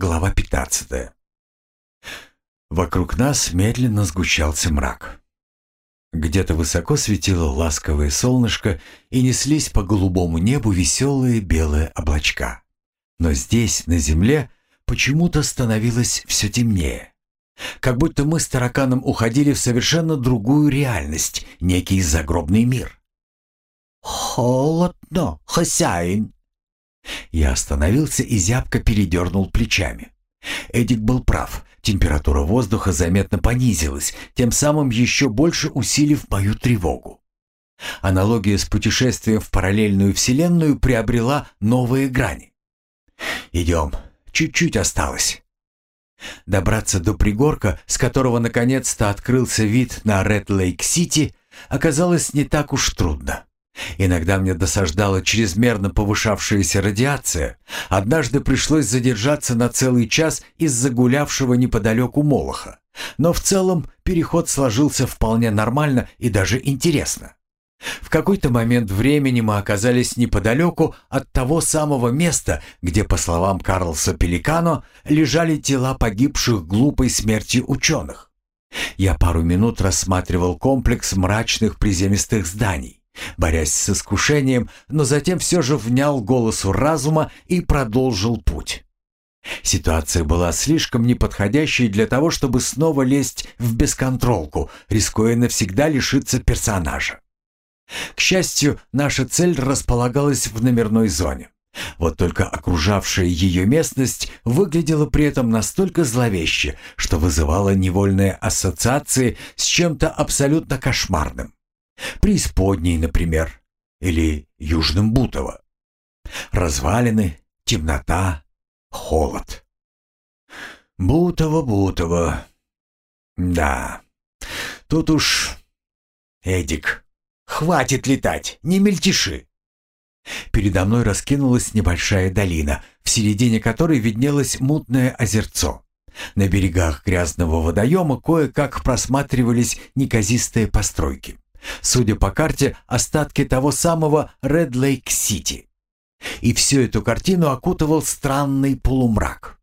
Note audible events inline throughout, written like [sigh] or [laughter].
Глава 15. Вокруг нас медленно сгущался мрак. Где-то высоко светило ласковое солнышко и неслись по голубому небу веселые белые облачка. Но здесь, на земле, почему-то становилось все темнее. Как будто мы с тараканом уходили в совершенно другую реальность, некий загробный мир. «Холодно, хозяин!» Я остановился и зябко передернул плечами. Эдик был прав. Температура воздуха заметно понизилась, тем самым еще больше усилив мою тревогу. Аналогия с путешествием в параллельную вселенную приобрела новые грани. «Идем, чуть-чуть осталось». Добраться до пригорка, с которого наконец-то открылся вид на Ред-Лейк-Сити, оказалось не так уж трудно. Иногда мне досаждала чрезмерно повышавшаяся радиация. Однажды пришлось задержаться на целый час из-за гулявшего неподалеку молоха. Но в целом переход сложился вполне нормально и даже интересно. В какой-то момент времени мы оказались неподалеку от того самого места, где, по словам Карлса Пеликано, лежали тела погибших глупой смерти ученых. Я пару минут рассматривал комплекс мрачных приземистых зданий борясь с искушением, но затем все же внял голосу разума и продолжил путь. Ситуация была слишком неподходящей для того, чтобы снова лезть в бесконтролку, рискуя навсегда лишиться персонажа. К счастью, наша цель располагалась в номерной зоне. Вот только окружавшая ее местность выглядела при этом настолько зловеще, что вызывала невольные ассоциации с чем-то абсолютно кошмарным. Преисподней, например, или Южным Бутово. Развалины, темнота, холод. Бутово, Бутово. Да, тут уж... Эдик, хватит летать, не мельтеши. Передо мной раскинулась небольшая долина, в середине которой виднелось мутное озерцо. На берегах грязного водоема кое-как просматривались неказистые постройки. Судя по карте, остатки того самого Ред Лейк Сити. И всю эту картину окутывал странный полумрак.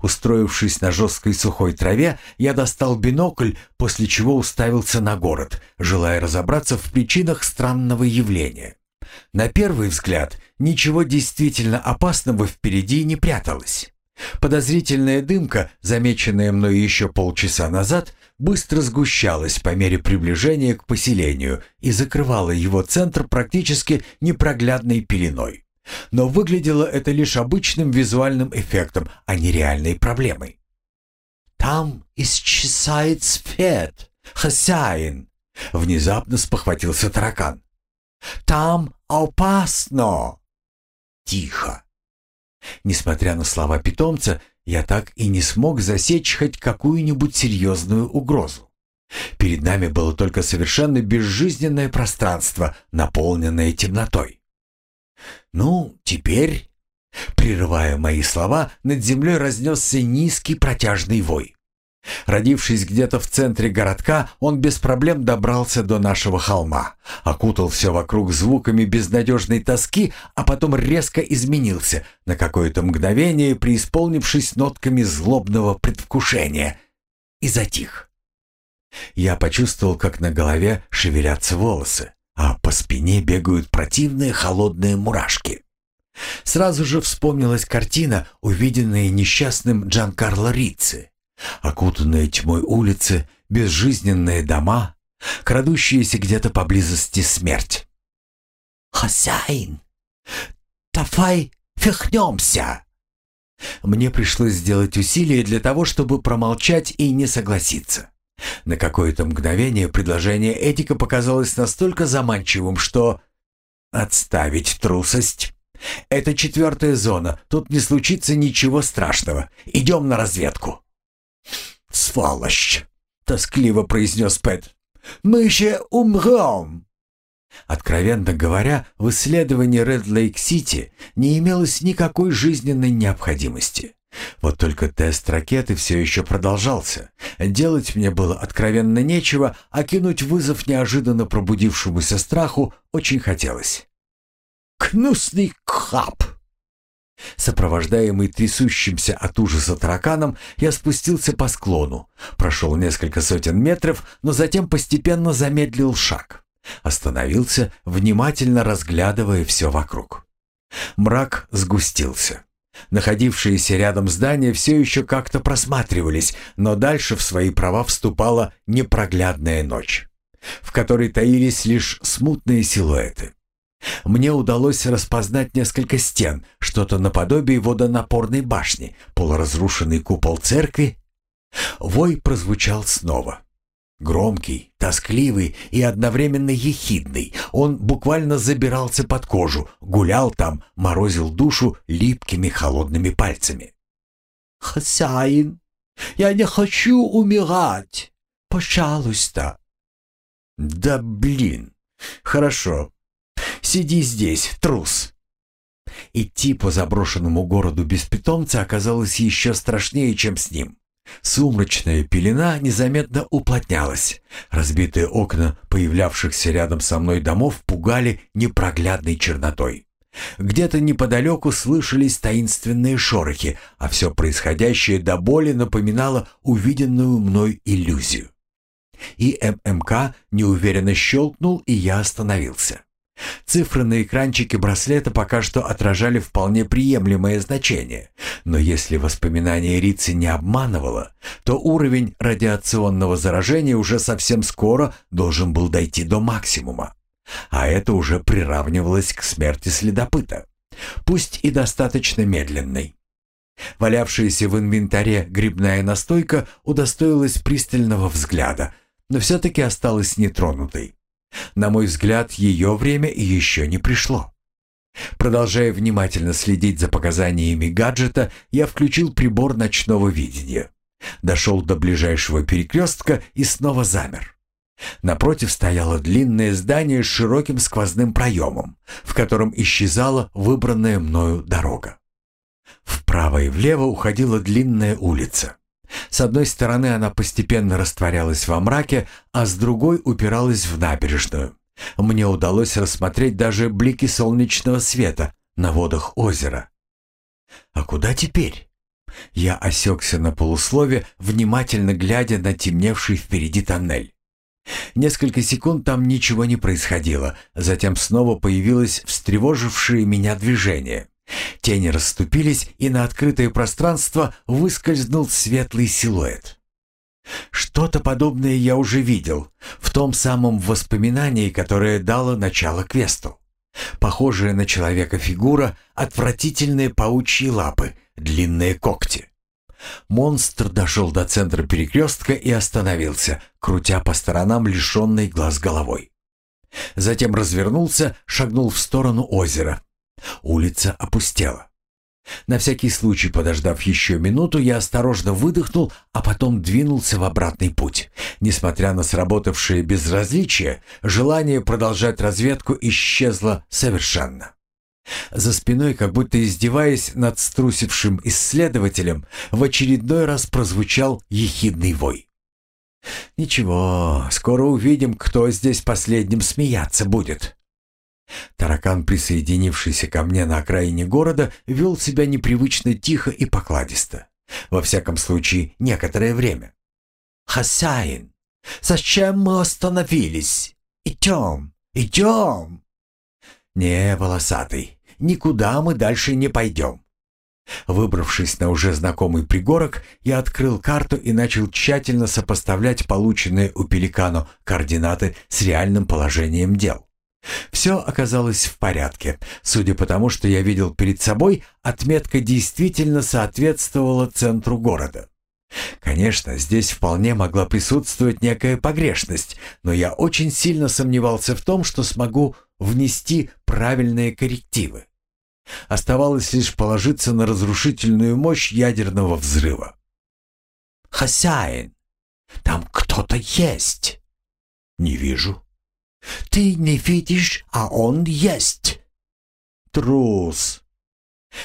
Устроившись на жесткой сухой траве, я достал бинокль, после чего уставился на город, желая разобраться в причинах странного явления. На первый взгляд, ничего действительно опасного впереди не пряталось. Подозрительная дымка, замеченная мной еще полчаса назад, быстро сгущалась по мере приближения к поселению и закрывала его центр практически непроглядной пеленой. Но выглядело это лишь обычным визуальным эффектом, а не реальной проблемой. «Там исчезает свет, хозяин!» Внезапно спохватился таракан. «Там опасно!» «Тихо!» Несмотря на слова питомца, я так и не смог засечь хоть какую-нибудь серьезную угрозу. Перед нами было только совершенно безжизненное пространство, наполненное темнотой. «Ну, теперь...» Прерывая мои слова, над землей разнесся низкий протяжный вой. Родившись где-то в центре городка, он без проблем добрался до нашего холма, окутал все вокруг звуками безнадежной тоски, а потом резко изменился, на какое-то мгновение преисполнившись нотками злобного предвкушения, и затих. Я почувствовал, как на голове шевелятся волосы, а по спине бегают противные холодные мурашки. Сразу же вспомнилась картина, увиденная несчастным Джанкарло Рицци. Окутанные тьмой улицы, безжизненные дома, крадущиеся где-то поблизости смерть. «Хозяин, давай фехнемся!» Мне пришлось сделать усилие для того, чтобы промолчать и не согласиться. На какое-то мгновение предложение Этика показалось настолько заманчивым, что... Отставить трусость. Это четвертая зона, тут не случится ничего страшного. Идем на разведку. «Сволочь!» — тоскливо произнес Пэт. «Мы еще умрем!» Откровенно говоря, в исследовании Ред-Лейк-Сити не имелось никакой жизненной необходимости. Вот только тест ракеты все еще продолжался. Делать мне было откровенно нечего, а кинуть вызов неожиданно пробудившемуся страху очень хотелось. «Кнусный кап!» Сопровождаемый трясущимся от ужаса тараканом, я спустился по склону, прошел несколько сотен метров, но затем постепенно замедлил шаг. Остановился, внимательно разглядывая все вокруг. Мрак сгустился. Находившиеся рядом здания все еще как-то просматривались, но дальше в свои права вступала непроглядная ночь, в которой таились лишь смутные силуэты. Мне удалось распознать несколько стен, что-то наподобие водонапорной башни, полуразрушенный купол церкви. Вой прозвучал снова. Громкий, тоскливый и одновременно ехидный, он буквально забирался под кожу, гулял там, морозил душу липкими холодными пальцами. «Хозяин, я не хочу умирать! Пожалуйста!» «Да блин! Хорошо, Сиди здесь, трус!» Идти по заброшенному городу без питомца оказалось еще страшнее, чем с ним. Сумрачная пелена незаметно уплотнялась. Разбитые окна появлявшихся рядом со мной домов пугали непроглядной чернотой. Где-то неподалеку слышались таинственные шорохи, а все происходящее до боли напоминало увиденную мной иллюзию. И ММК неуверенно щелкнул, и я остановился. Цифры на экранчике браслета пока что отражали вполне приемлемое значение, но если воспоминание Рицы не обманывало, то уровень радиационного заражения уже совсем скоро должен был дойти до максимума. А это уже приравнивалось к смерти следопыта, пусть и достаточно медленной. Валявшаяся в инвентаре грибная настойка удостоилась пристального взгляда, но все-таки осталась нетронутой. На мой взгляд, ее время еще не пришло. Продолжая внимательно следить за показаниями гаджета, я включил прибор ночного видения. Дошел до ближайшего перекрестка и снова замер. Напротив стояло длинное здание с широким сквозным проемом, в котором исчезала выбранная мною дорога. Вправо и влево уходила длинная улица. С одной стороны она постепенно растворялась во мраке, а с другой упиралась в набережную. Мне удалось рассмотреть даже блики солнечного света на водах озера. А куда теперь? Я осекся на полуслове, внимательно глядя на темневший впереди тоннель. Несколько секунд там ничего не происходило, затем снова появилось встревожившее меня движение. Тени расступились, и на открытое пространство выскользнул светлый силуэт. Что-то подобное я уже видел в том самом воспоминании, которое дало начало квесту. Похожая на человека фигура, отвратительные паучьи лапы, длинные когти. Монстр дошел до центра перекрестка и остановился, крутя по сторонам лишенной глаз головой. Затем развернулся, шагнул в сторону озера, Улица опустела. На всякий случай, подождав еще минуту, я осторожно выдохнул, а потом двинулся в обратный путь. Несмотря на сработавшее безразличие, желание продолжать разведку исчезло совершенно. За спиной, как будто издеваясь над струсившим исследователем, в очередной раз прозвучал ехидный вой. «Ничего, скоро увидим, кто здесь последним смеяться будет». Таракан, присоединившийся ко мне на окраине города, вел себя непривычно тихо и покладисто. Во всяком случае, некоторое время. «Хозяин, зачем мы остановились? Идем, идем!» «Не, волосатый, никуда мы дальше не пойдем». Выбравшись на уже знакомый пригорок, я открыл карту и начал тщательно сопоставлять полученные у пеликану координаты с реальным положением дел. Все оказалось в порядке. Судя по тому, что я видел перед собой, отметка действительно соответствовала центру города. Конечно, здесь вполне могла присутствовать некая погрешность, но я очень сильно сомневался в том, что смогу внести правильные коррективы. Оставалось лишь положиться на разрушительную мощь ядерного взрыва. «Хозяин, там кто-то есть!» «Не вижу». Ты не видишь, а он есть. Трус.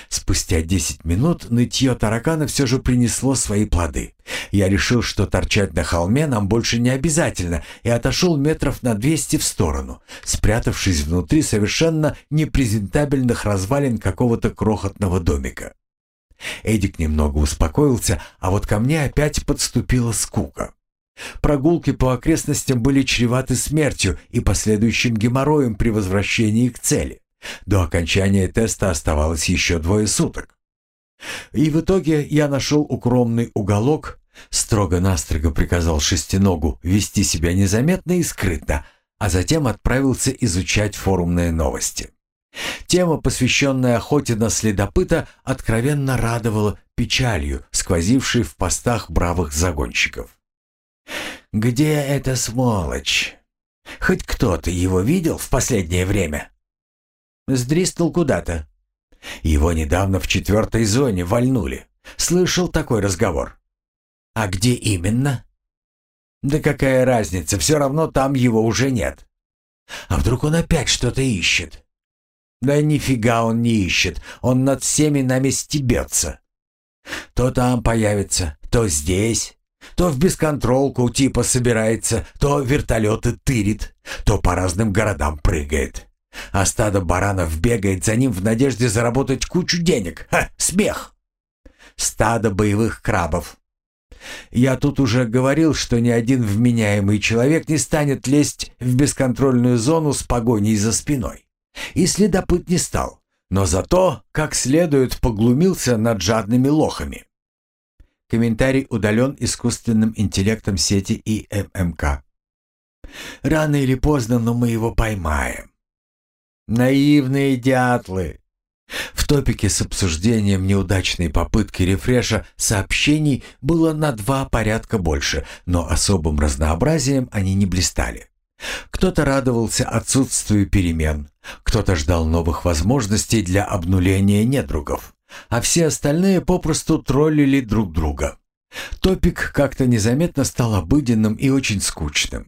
Спустя десять минут нытье таракана все же принесло свои плоды. Я решил, что торчать на холме нам больше не обязательно, и отошел метров на двести в сторону, спрятавшись внутри совершенно непрезентабельных развалин какого-то крохотного домика. Эдик немного успокоился, а вот ко мне опять подступила скука. Прогулки по окрестностям были чреваты смертью и последующим геморроем при возвращении к цели. До окончания теста оставалось еще двое суток. И в итоге я нашел укромный уголок, строго-настрого приказал шестиногу вести себя незаметно и скрытно, а затем отправился изучать форумные новости. Тема, посвященная охоте на следопыта, откровенно радовала печалью, сквозившей в постах бравых загонщиков. «Где эта сволочь? Хоть кто-то его видел в последнее время?» «Сдристал куда-то. Его недавно в четвертой зоне вальнули. Слышал такой разговор». «А где именно?» «Да какая разница, все равно там его уже нет». «А вдруг он опять что-то ищет?» Да нифига он не ищет, он над всеми нами стебется. То там появится, то здесь, то в бесконтролку типа собирается, то вертолеты тырит, то по разным городам прыгает. А стадо баранов бегает за ним в надежде заработать кучу денег. Ха, смех! Стадо боевых крабов. Я тут уже говорил, что ни один вменяемый человек не станет лезть в бесконтрольную зону с погоней за спиной. И следопыт не стал, но зато как следует поглумился над жадными лохами. Комментарий удален искусственным интеллектом сети ИММК. Рано или поздно, но мы его поймаем. Наивные дятлы. В топике с обсуждением неудачной попытки рефреша сообщений было на два порядка больше, но особым разнообразием они не блистали. Кто-то радовался отсутствию перемен, кто-то ждал новых возможностей для обнуления недругов, а все остальные попросту троллили друг друга. Топик как-то незаметно стал обыденным и очень скучным.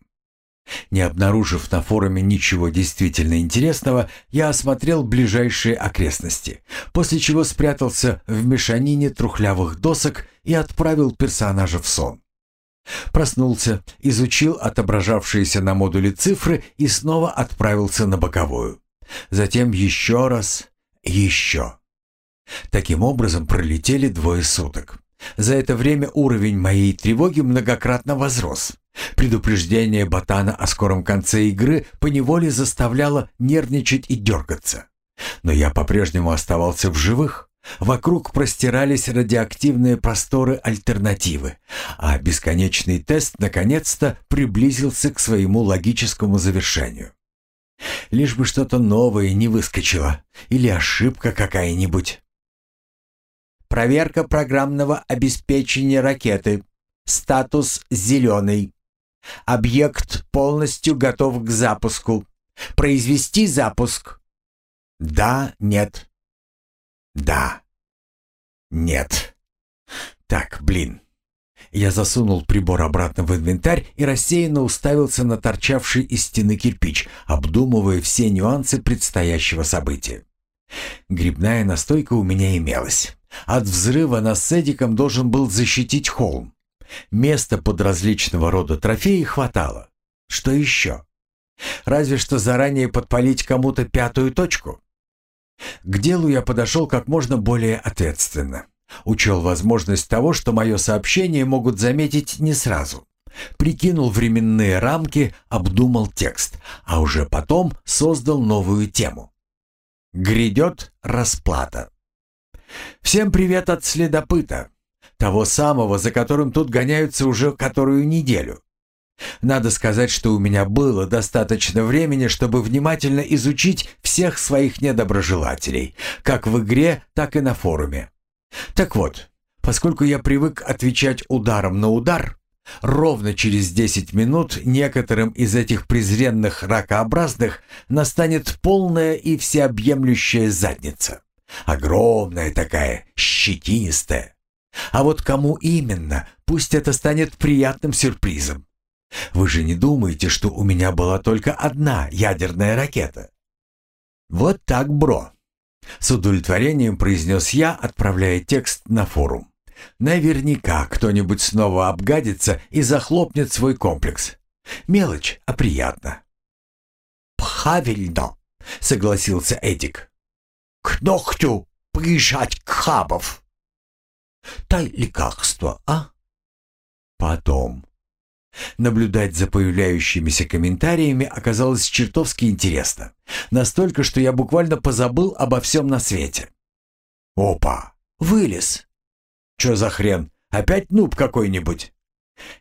Не обнаружив на форуме ничего действительно интересного, я осмотрел ближайшие окрестности, после чего спрятался в мешанине трухлявых досок и отправил персонажа в сон. Проснулся, изучил отображавшиеся на модуле цифры и снова отправился на боковую. Затем еще раз, еще. Таким образом пролетели двое суток. За это время уровень моей тревоги многократно возрос. Предупреждение ботана о скором конце игры поневоле заставляло нервничать и дергаться. Но я по-прежнему оставался в живых. Вокруг простирались радиоактивные просторы альтернативы, а бесконечный тест наконец-то приблизился к своему логическому завершению. Лишь бы что-то новое не выскочило или ошибка какая-нибудь. Проверка программного обеспечения ракеты. Статус «Зеленый». Объект полностью готов к запуску. Произвести запуск. Да, нет. Да. Нет. Так, блин. Я засунул прибор обратно в инвентарь и рассеянно уставился на торчавший из стены кирпич, обдумывая все нюансы предстоящего события. Грибная настойка у меня имелась. От взрыва нас с Эдиком должен был защитить холм. Места под различного рода трофеи хватало. Что еще? Разве что заранее подпалить кому-то пятую точку. К делу я подошел как можно более ответственно. Учел возможность того, что мое сообщение могут заметить не сразу. Прикинул временные рамки, обдумал текст, а уже потом создал новую тему. Грядет расплата. Всем привет от следопыта. Того самого, за которым тут гоняются уже которую неделю. Надо сказать, что у меня было достаточно времени, чтобы внимательно изучить всех своих недоброжелателей, как в игре, так и на форуме. Так вот, поскольку я привык отвечать ударом на удар, ровно через 10 минут некоторым из этих презренных ракообразных настанет полная и всеобъемлющая задница. Огромная такая, щетинистая. А вот кому именно, пусть это станет приятным сюрпризом. Вы же не думаете, что у меня была только одна ядерная ракета? Вот так, бро. С удовлетворением произнес я, отправляя текст на форум. Наверняка кто-нибудь снова обгадится и захлопнет свой комплекс. Мелочь, а приятно. «Правильно», — согласился Эдик. «К ногтю приезжать к хабов». «Дай лекарство, а?» «Потом». Наблюдать за появляющимися комментариями оказалось чертовски интересно. Настолько, что я буквально позабыл обо всем на свете. «Опа! Вылез!» «Чё за хрен? Опять нуб какой-нибудь?»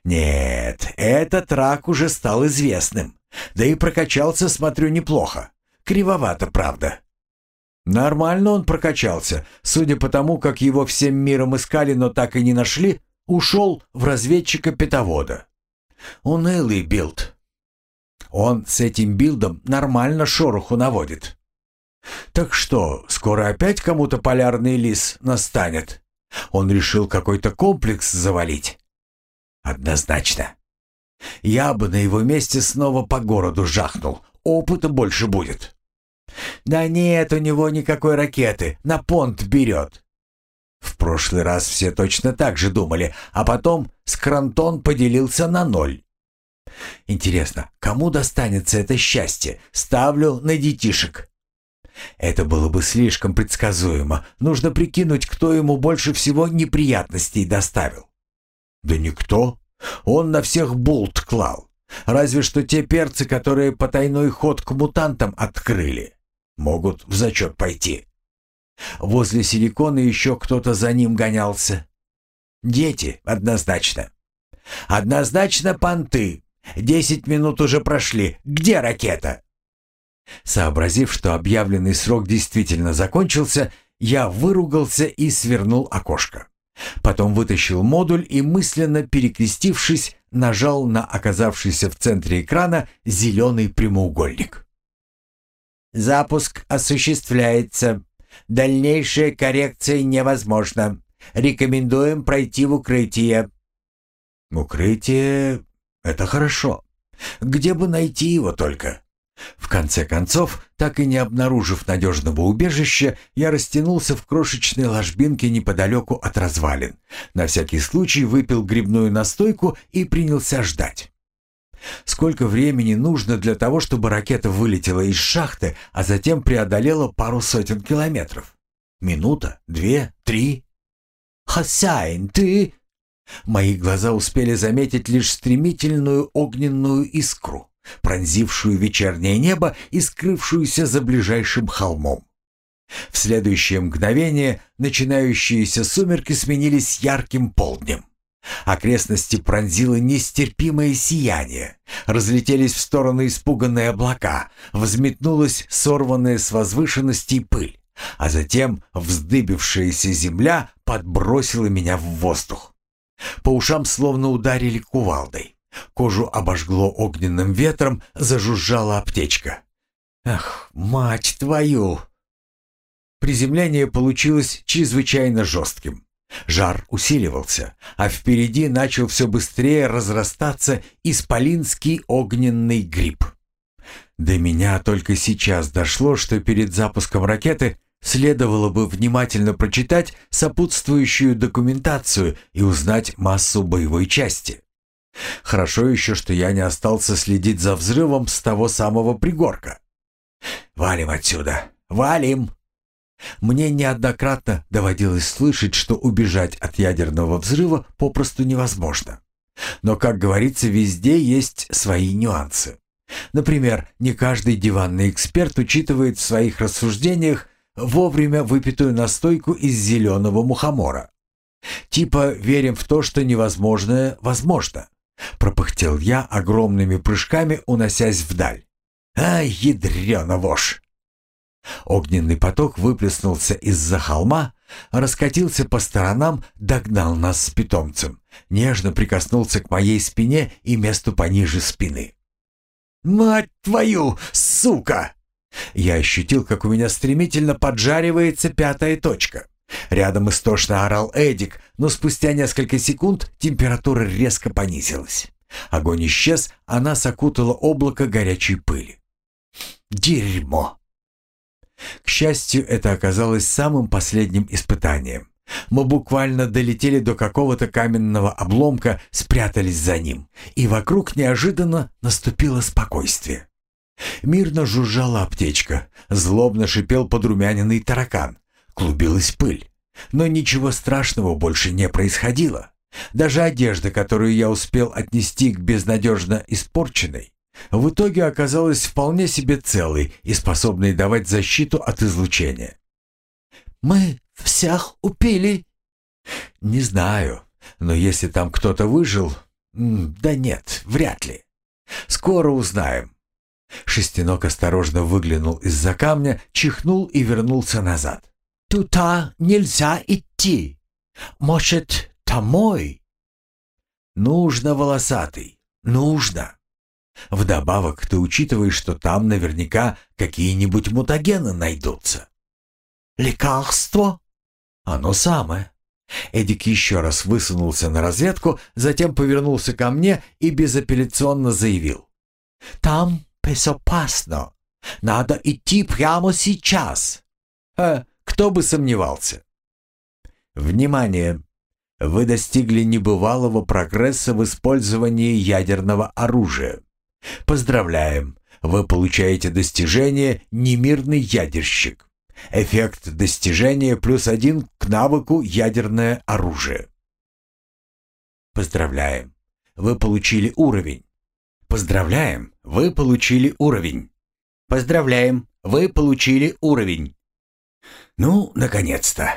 «Нет, этот рак уже стал известным. Да и прокачался, смотрю, неплохо. Кривовато, правда». Нормально он прокачался, судя по тому, как его всем миром искали, но так и не нашли, ушел в разведчика-питовода. Унылый build. Он с этим build ом нормально шороху наводит. Так что, скоро опять кому-то полярный лис настанет? Он решил какой-то комплекс завалить? Однозначно. Я бы на его месте снова по городу жахнул. Опыта больше будет. Да нет у него никакой ракеты, на понт берет. В прошлый раз все точно так же думали, а потом Скрантон поделился на ноль. Интересно, кому достанется это счастье? Ставлю на детишек. Это было бы слишком предсказуемо. Нужно прикинуть, кто ему больше всего неприятностей доставил. Да никто. Он на всех болт клал. Разве что те перцы, которые потайной ход к мутантам открыли, могут в зачет пойти. Возле силикона еще кто-то за ним гонялся. Дети, однозначно. Однозначно понты. Десять минут уже прошли. Где ракета? Сообразив, что объявленный срок действительно закончился, я выругался и свернул окошко. Потом вытащил модуль и, мысленно перекрестившись, нажал на оказавшийся в центре экрана зеленый прямоугольник. «Запуск осуществляется. Дальнейшая коррекция невозможна. Рекомендуем пройти в укрытие». «Укрытие — это хорошо. Где бы найти его только?» В конце концов, так и не обнаружив надежного убежища, я растянулся в крошечной ложбинке неподалеку от развалин. На всякий случай выпил грибную настойку и принялся ждать. Сколько времени нужно для того, чтобы ракета вылетела из шахты, а затем преодолела пару сотен километров? Минута? Две? Три? «Хозяин, ты...» Мои глаза успели заметить лишь стремительную огненную искру пронзившую вечернее небо и скрывшуюся за ближайшим холмом. В следующее мгновение начинающиеся сумерки сменились ярким полднем. Окрестности пронзило нестерпимое сияние. Разлетелись в стороны испуганные облака, взметнулась сорванная с возвышенностей пыль, а затем вздыбившаяся земля подбросила меня в воздух. По ушам словно ударили кувалдой. Кожу обожгло огненным ветром, зажужжала аптечка. «Ах, мать твою!» Приземление получилось чрезвычайно жестким. Жар усиливался, а впереди начал все быстрее разрастаться исполинский огненный гриб. До меня только сейчас дошло, что перед запуском ракеты следовало бы внимательно прочитать сопутствующую документацию и узнать массу боевой части. Хорошо еще, что я не остался следить за взрывом с того самого пригорка. «Валим отсюда! Валим!» Мне неоднократно доводилось слышать, что убежать от ядерного взрыва попросту невозможно. Но, как говорится, везде есть свои нюансы. Например, не каждый диванный эксперт учитывает в своих рассуждениях вовремя выпитую настойку из зеленого мухомора. Типа верим в то, что невозможное возможно. Пропыхтел я огромными прыжками, уносясь вдаль. Ай, ядрёна вошь! Огненный поток выплеснулся из-за холма, раскатился по сторонам, догнал нас с питомцем, нежно прикоснулся к моей спине и месту пониже спины. «Мать твою, сука!» Я ощутил, как у меня стремительно поджаривается пятая точка. Рядом истошно орал Эдик, но спустя несколько секунд температура резко понизилась. Огонь исчез, а нас облако горячей пыли. «Дерьмо!» К счастью, это оказалось самым последним испытанием. Мы буквально долетели до какого-то каменного обломка, спрятались за ним, и вокруг неожиданно наступило спокойствие. Мирно жужжала аптечка, злобно шипел подрумяненный таракан, клубилась пыль. Но ничего страшного больше не происходило. Даже одежда, которую я успел отнести к безнадежно испорченной, в итоге оказалась вполне себе целой и способной давать защиту от излучения. «Мы всех упили?» «Не знаю, но если там кто-то выжил...» «Да нет, вряд ли. Скоро узнаем». Шестенок осторожно выглянул из-за камня, чихнул и вернулся назад. «Туда нельзя идти. Может, домой?» «Нужно, волосатый, нужно. Вдобавок, ты учитываешь, что там наверняка какие-нибудь мутагены найдутся». «Лекарство?» «Оно самое». Эдик еще раз высунулся на разведку, затем повернулся ко мне и безапелляционно заявил. «Там безопасно. Надо идти прямо сейчас». «А, кто бы сомневался». «Внимание! Вы достигли небывалого прогресса в использовании ядерного оружия. Поздравляем! Вы получаете достижение «Немирный ядерщик». Эффект достижения плюс один к навыку ядерное оружие. Поздравляем. Вы получили уровень. Поздравляем. Вы получили уровень. Поздравляем. Вы получили уровень. Ну, наконец-то.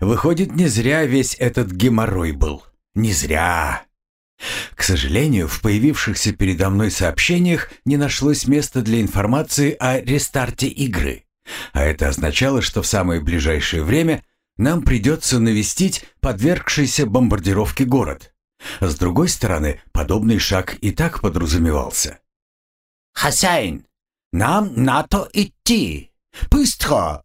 Выходит, не зря весь этот геморрой был. Не зря. К сожалению, в появившихся передо мной сообщениях не нашлось места для информации о рестарте игры. А это означало, что в самое ближайшее время нам придется навестить подвергшийся бомбардировке город. С другой стороны, подобный шаг и так подразумевался. «Хозяин, нам надо идти! Быстро!»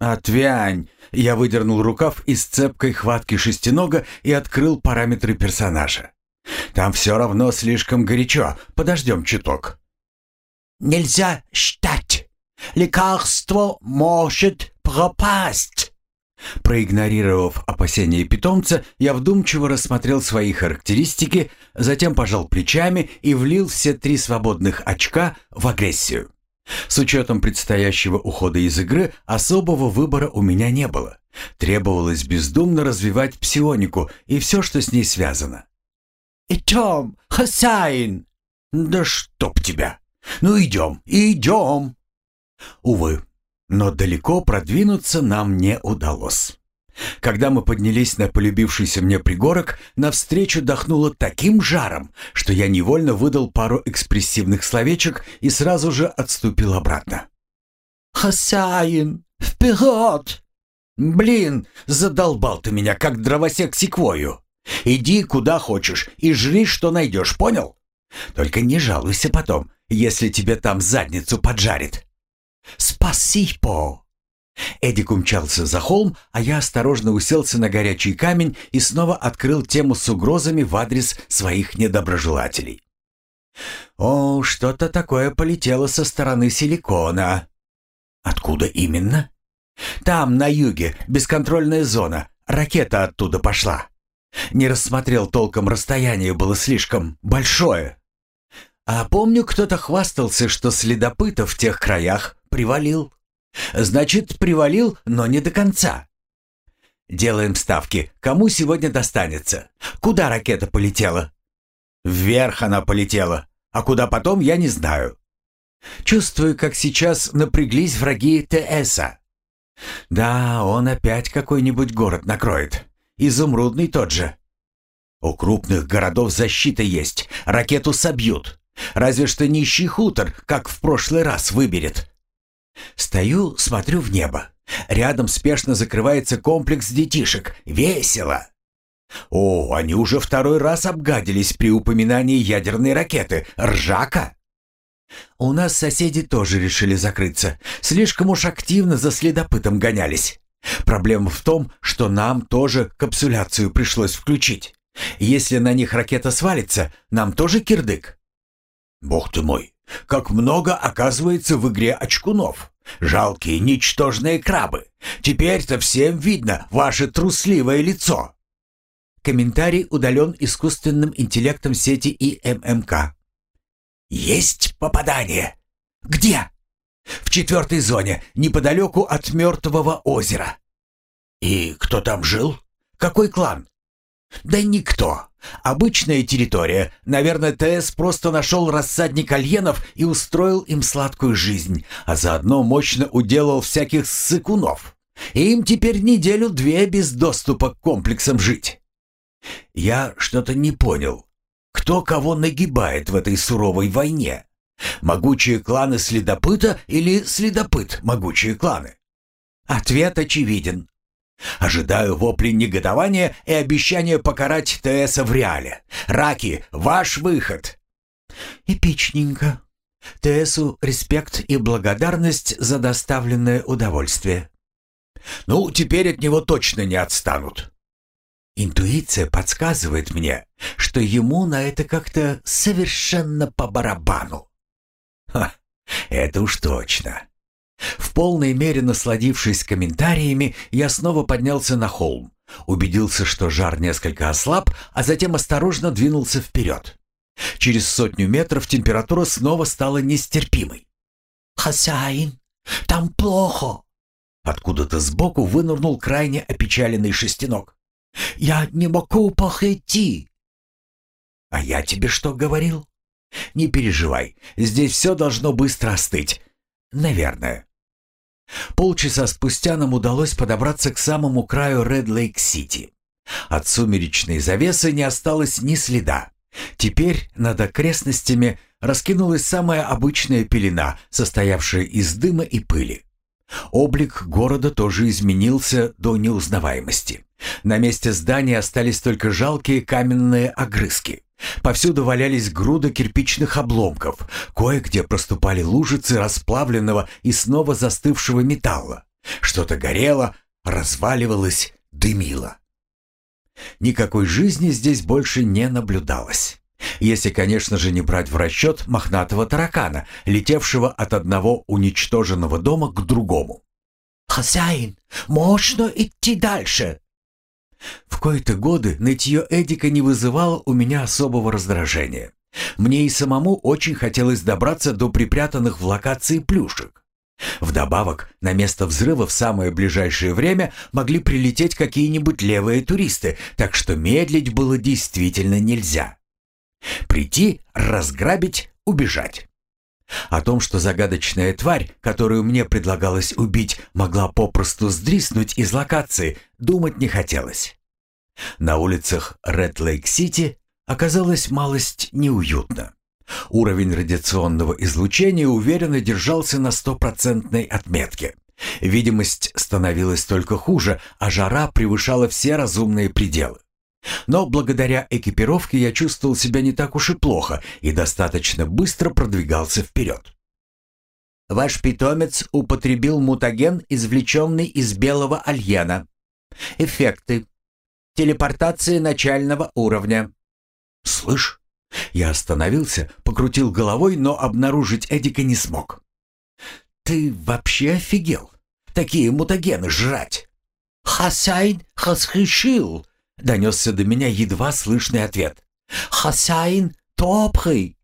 «Отвянь!» Я выдернул рукав из цепкой хватки шестинога и открыл параметры персонажа. «Там все равно слишком горячо. Подождем чуток». «Нельзя ждать!» Лекарство может пропасть. Проигнорировав опасения питомца, я вдумчиво рассмотрел свои характеристики, затем пожал плечами и влил все три свободных очка в агрессию. С учетом предстоящего ухода из игры особого выбора у меня не было. Требовалось бездумно развивать псионику и все, что с ней связано. «Идем, хозяин!» «Да чтоб тебя! Ну идем, идем!» Увы, но далеко продвинуться нам не удалось. Когда мы поднялись на полюбившийся мне пригорок, навстречу дохнуло таким жаром, что я невольно выдал пару экспрессивных словечек и сразу же отступил обратно. «Хозяин, вперед!» «Блин, задолбал ты меня, как дровосек секвою. Иди куда хочешь и жри, что найдешь, понял? Только не жалуйся потом, если тебе там задницу поджарит». «Спасибо!» Эдик умчался за холм, а я осторожно уселся на горячий камень и снова открыл тему с угрозами в адрес своих недоброжелателей. «О, что-то такое полетело со стороны силикона». «Откуда именно?» «Там, на юге, бесконтрольная зона. Ракета оттуда пошла. Не рассмотрел толком расстояние, было слишком большое. А помню, кто-то хвастался, что следопытов в тех краях привалил. Значит, привалил, но не до конца. Делаем ставки. Кому сегодня достанется? Куда ракета полетела? Вверх она полетела. А куда потом, я не знаю. Чувствую, как сейчас напряглись враги ТСа. Да, он опять какой-нибудь город накроет. Изумрудный тот же. У крупных городов защита есть. Ракету собьют. Разве что нищий хутор, как в прошлый раз, выберет. Стою, смотрю в небо. Рядом спешно закрывается комплекс детишек. Весело. О, они уже второй раз обгадились при упоминании ядерной ракеты. Ржака. У нас соседи тоже решили закрыться. Слишком уж активно за следопытом гонялись. Проблема в том, что нам тоже капсуляцию пришлось включить. Если на них ракета свалится, нам тоже кирдык. Бог ты мой, как много оказывается в игре очкунов. Жалкие, ничтожные крабы. Теперь-то всем видно ваше трусливое лицо. Комментарий удален искусственным интеллектом сети ИММК. Есть попадание. Где? В четвертой зоне, неподалеку от мертвого озера. И кто там жил? Какой клан? Да никто. Обычная территория. Наверное, ТС просто нашел рассадник альенов и устроил им сладкую жизнь, а заодно мощно уделал всяких ссыкунов. И им теперь неделю-две без доступа к комплексам жить. Я что-то не понял. Кто кого нагибает в этой суровой войне? Могучие кланы следопыта или следопыт могучие кланы? Ответ очевиден. Ожидаю вопли негодования и обещания покарать ТСа в реале. Раки, ваш выход!» «Эпичненько. ТСу респект и благодарность за доставленное удовольствие». «Ну, теперь от него точно не отстанут». Интуиция подсказывает мне, что ему на это как-то совершенно по барабану. Ха, это уж точно. В полной мере насладившись комментариями, я снова поднялся на холм, убедился, что жар несколько ослаб, а затем осторожно двинулся вперед. Через сотню метров температура снова стала нестерпимой. «Хозяин, там плохо!» Откуда-то сбоку вынырнул крайне опечаленный шестенок. «Я не могу пойти!» «А я тебе что говорил?» «Не переживай, здесь все должно быстро остыть. Наверное». Полчаса спустя нам удалось подобраться к самому краю Ред-Лейк-Сити. От сумеречной завесы не осталось ни следа. Теперь над окрестностями раскинулась самая обычная пелена, состоявшая из дыма и пыли. Облик города тоже изменился до неузнаваемости. На месте здания остались только жалкие каменные огрызки. Повсюду валялись груды кирпичных обломков, кое-где проступали лужицы расплавленного и снова застывшего металла. Что-то горело, разваливалось, дымило. Никакой жизни здесь больше не наблюдалось. Если, конечно же, не брать в расчет мохнатого таракана, летевшего от одного уничтоженного дома к другому. «Хозяин, можно идти дальше?» В кои-то годы нытье Эдика не вызывало у меня особого раздражения. Мне и самому очень хотелось добраться до припрятанных в локации плюшек. Вдобавок, на место взрыва в самое ближайшее время могли прилететь какие-нибудь левые туристы, так что медлить было действительно нельзя. Прийти, разграбить, убежать. О том, что загадочная тварь, которую мне предлагалось убить, могла попросту сдриснуть из локации, думать не хотелось. На улицах Ред-Лейк-Сити оказалось малость неуютно. Уровень радиационного излучения уверенно держался на стопроцентной отметке. Видимость становилась только хуже, а жара превышала все разумные пределы. Но благодаря экипировке я чувствовал себя не так уж и плохо и достаточно быстро продвигался вперед. Ваш питомец употребил мутаген, извлеченный из белого альена. Эффекты. Телепортация начального уровня. Слышь, я остановился, покрутил головой, но обнаружить Эдика не смог. Ты вообще офигел? Такие мутагены жрать? Хасайн хасхишил, Донесся до меня едва слышный ответ. «Хозяин топхый!»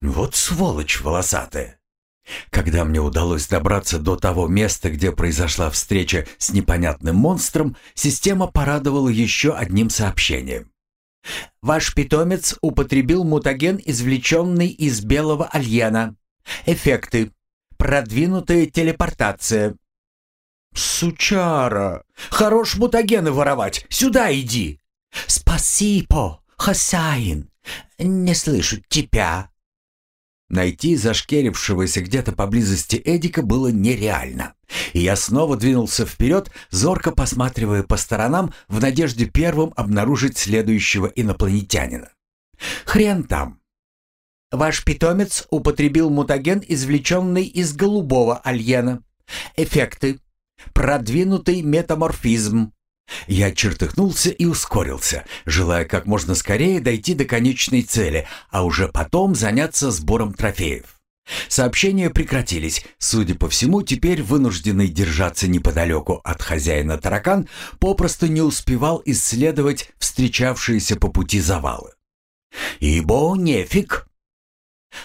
Вот сволочь волосатая. Когда мне удалось добраться до того места, где произошла встреча с непонятным монстром, система порадовала еще одним сообщением. Ваш питомец употребил мутаген, извлеченный из белого альена. Эффекты. Продвинутая телепортация. «Сучара! Хорош мутагены воровать! Сюда иди!» «Спасибо, хозяин! Не слышу тебя!» Найти зашкерившегося где-то поблизости Эдика было нереально. И я снова двинулся вперед, зорко посматривая по сторонам в надежде первым обнаружить следующего инопланетянина. Хрен там. Ваш питомец употребил мутаген, извлеченный из голубого альена. Эффекты. Продвинутый метаморфизм. Я чертыхнулся и ускорился, желая как можно скорее дойти до конечной цели, а уже потом заняться сбором трофеев. Сообщения прекратились. Судя по всему, теперь вынужденный держаться неподалеку от хозяина таракан попросту не успевал исследовать встречавшиеся по пути завалы. «Ибо нефиг!»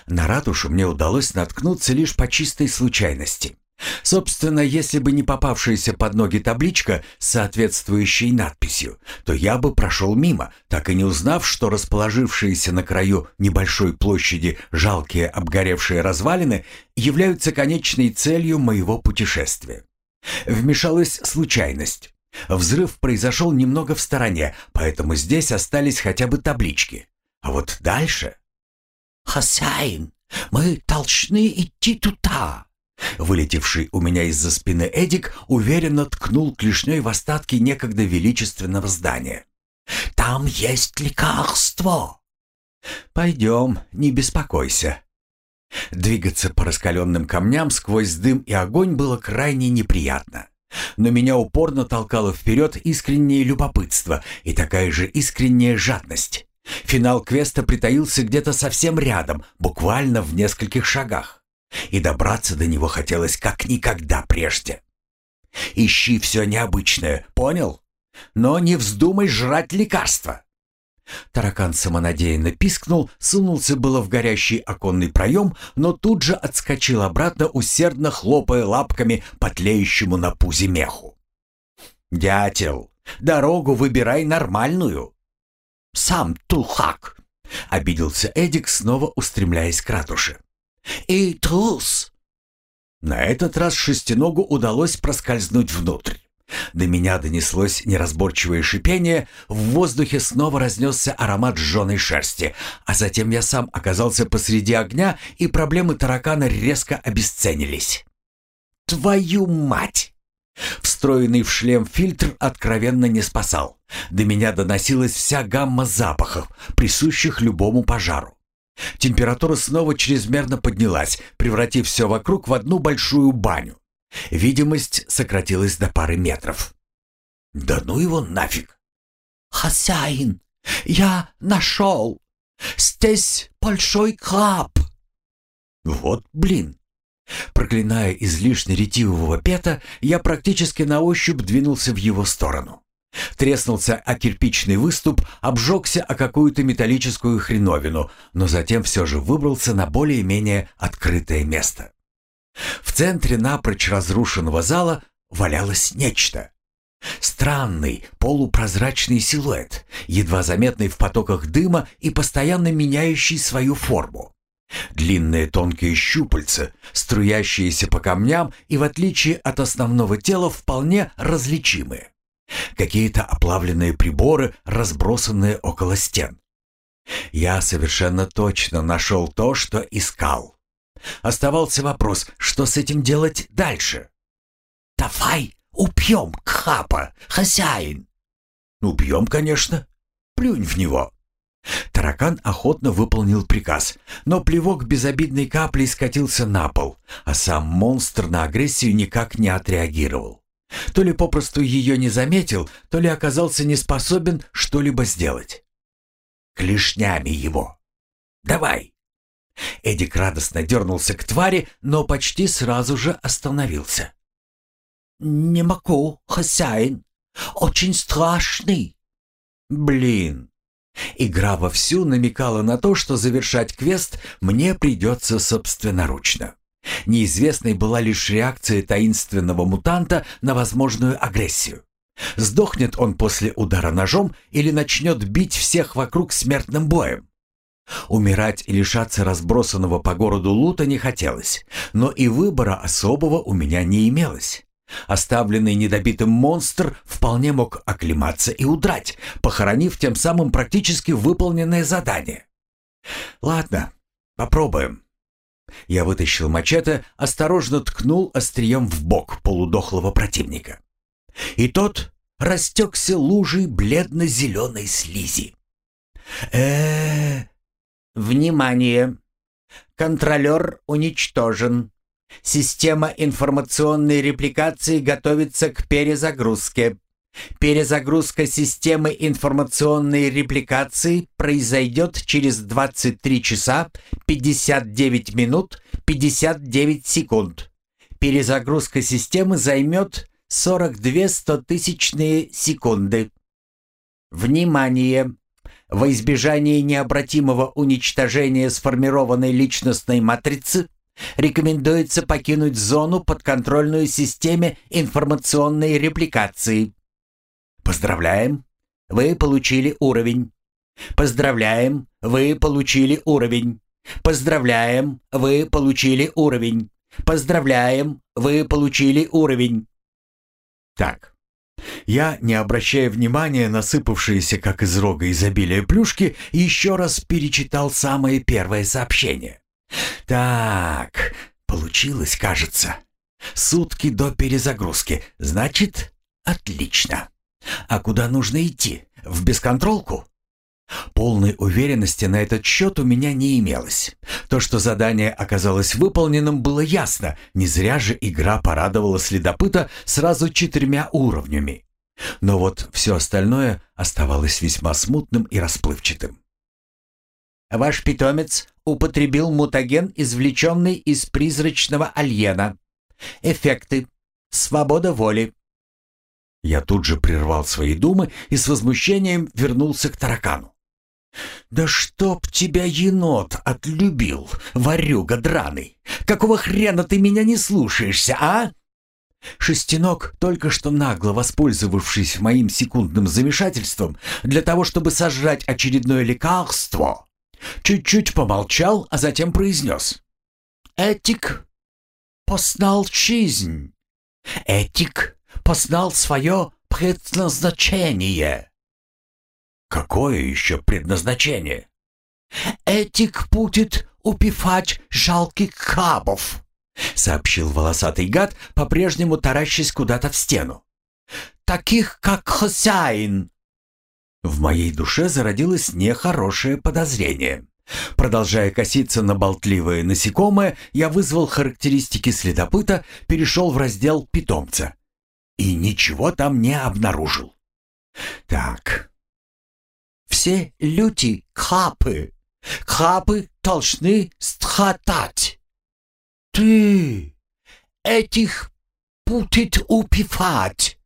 На ратушу мне удалось наткнуться лишь по чистой случайности. Собственно, если бы не попавшаяся под ноги табличка с соответствующей надписью, то я бы прошел мимо, так и не узнав, что расположившиеся на краю небольшой площади жалкие обгоревшие развалины являются конечной целью моего путешествия. Вмешалась случайность. Взрыв произошел немного в стороне, поэтому здесь остались хотя бы таблички. А вот дальше... «Хозяин, мы должны идти туда!» Вылетевший у меня из-за спины Эдик уверенно ткнул клешней в остатки некогда величественного здания. «Там есть лекарство!» «Пойдем, не беспокойся». Двигаться по раскаленным камням сквозь дым и огонь было крайне неприятно. Но меня упорно толкало вперед искреннее любопытство и такая же искренняя жадность. Финал квеста притаился где-то совсем рядом, буквально в нескольких шагах и добраться до него хотелось как никогда прежде. Ищи все необычное, понял? Но не вздумай жрать лекарства. Таракан самонадеянно пискнул, сунулся было в горящий оконный проем, но тут же отскочил обратно, усердно хлопая лапками по тлеющему на пузе меху. «Дятел, дорогу выбирай нормальную!» «Сам тухак!» — обиделся Эдик, снова устремляясь к ратуше. И трус!» На этот раз шестиногу удалось проскользнуть внутрь. До меня донеслось неразборчивое шипение, в воздухе снова разнесся аромат сжженной шерсти, а затем я сам оказался посреди огня, и проблемы таракана резко обесценились. «Твою мать!» Встроенный в шлем фильтр откровенно не спасал. До меня доносилась вся гамма запахов, присущих любому пожару. Температура снова чрезмерно поднялась, превратив все вокруг в одну большую баню. Видимость сократилась до пары метров. «Да ну его нафиг!» «Хозяин, я нашел! Здесь большой краб!» «Вот блин!» Проклиная излишне ретивого пета, я практически на ощупь двинулся в его сторону. Треснулся о кирпичный выступ, обжегся о какую-то металлическую хреновину, но затем все же выбрался на более-менее открытое место. В центре напрочь разрушенного зала валялось нечто. Странный полупрозрачный силуэт, едва заметный в потоках дыма и постоянно меняющий свою форму. Длинные тонкие щупальца, струящиеся по камням и, в отличие от основного тела, вполне различимые. Какие-то оплавленные приборы, разбросанные около стен. Я совершенно точно нашел то, что искал. Оставался вопрос, что с этим делать дальше? «Давай убьем Кхапа, хозяин!» «Убьем, конечно. Плюнь в него!» Таракан охотно выполнил приказ, но плевок безобидной каплей скатился на пол, а сам монстр на агрессию никак не отреагировал. То ли попросту ее не заметил, то ли оказался не способен что-либо сделать. «Клешнями его! Давай!» Эдик радостно дернулся к твари, но почти сразу же остановился. «Не могу, хозяин. Очень страшный». «Блин!» Игра вовсю намекала на то, что завершать квест мне придется собственноручно. Неизвестной была лишь реакция таинственного мутанта на возможную агрессию. Сдохнет он после удара ножом или начнет бить всех вокруг смертным боем. Умирать и лишаться разбросанного по городу лута не хотелось, но и выбора особого у меня не имелось. Оставленный недобитым монстр вполне мог оклематься и удрать, похоронив тем самым практически выполненное задание. Ладно, попробуем. Я вытащил мачете, осторожно ткнул острием в бок полудохлого противника. И тот растекся лужей бледно-зеленой слизи. э Внимание! Контролер уничтожен. Система информационной репликации готовится к перезагрузке. Перезагрузка системы информационной репликации произойдет через 23 часа 59 минут 59 секунд. Перезагрузка системы займет 42 стотысячные секунды. Внимание! Во избежание необратимого уничтожения сформированной личностной матрицы рекомендуется покинуть зону подконтрольную системе информационной репликации. Поздравляем, вы получили уровень. Поздравляем, вы получили уровень. Поздравляем, вы получили уровень. Поздравляем, вы получили уровень. Так. Я, не обращая внимания на сыпавшиеся, как из рога изобилия плюшки, еще раз перечитал самое первое сообщение. Так, получилось, кажется. Сутки до перезагрузки. Значит, отлично. А куда нужно идти? В бесконтролку? Полной уверенности на этот счет у меня не имелось. То, что задание оказалось выполненным, было ясно. Не зря же игра порадовала следопыта сразу четырьмя уровнями. Но вот все остальное оставалось весьма смутным и расплывчатым. Ваш питомец употребил мутаген, извлеченный из призрачного альена. Эффекты. Свобода воли. Я тут же прервал свои думы и с возмущением вернулся к таракану. «Да чтоб тебя енот отлюбил, ворюга драный! Какого хрена ты меня не слушаешься, а?» Шестенок, только что нагло воспользовавшись моим секундным замешательством для того, чтобы сожрать очередное лекарство, чуть-чуть помолчал, а затем произнес. «Этик познал жизнь. Этик познал свое предназначение». «Какое еще предназначение?» «Этик будет убивать жалких крабов», — сообщил волосатый гад, по-прежнему таращась куда-то в стену. «Таких, как хозяин». В моей душе зародилось нехорошее подозрение. Продолжая коситься на болтливое насекомое, я вызвал характеристики следопыта, перешел в раздел питомца. И ничего там не обнаружил. Так, все люди крапы. Крапы должны страдать. Ты этих будет убивать.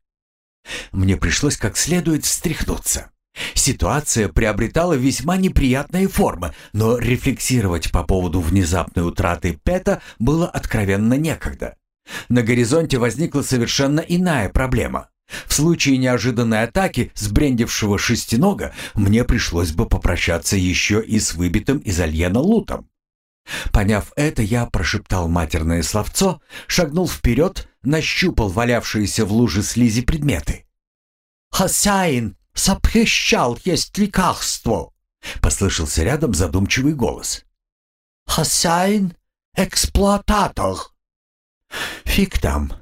Мне пришлось как следует встряхнуться. Ситуация приобретала весьма неприятные формы, но рефлексировать по поводу внезапной утраты Пэта было откровенно некогда. На горизонте возникла совершенно иная проблема. В случае неожиданной атаки сбрендившего шестинога мне пришлось бы попрощаться еще и с выбитым из альена лутом. Поняв это, я прошептал матерное словцо, шагнул вперед, нащупал валявшиеся в луже слизи предметы. «Хозяин запрещал есть лекарство!» — послышался рядом задумчивый голос. «Хозяин — эксплуататор!» «Фиг там!»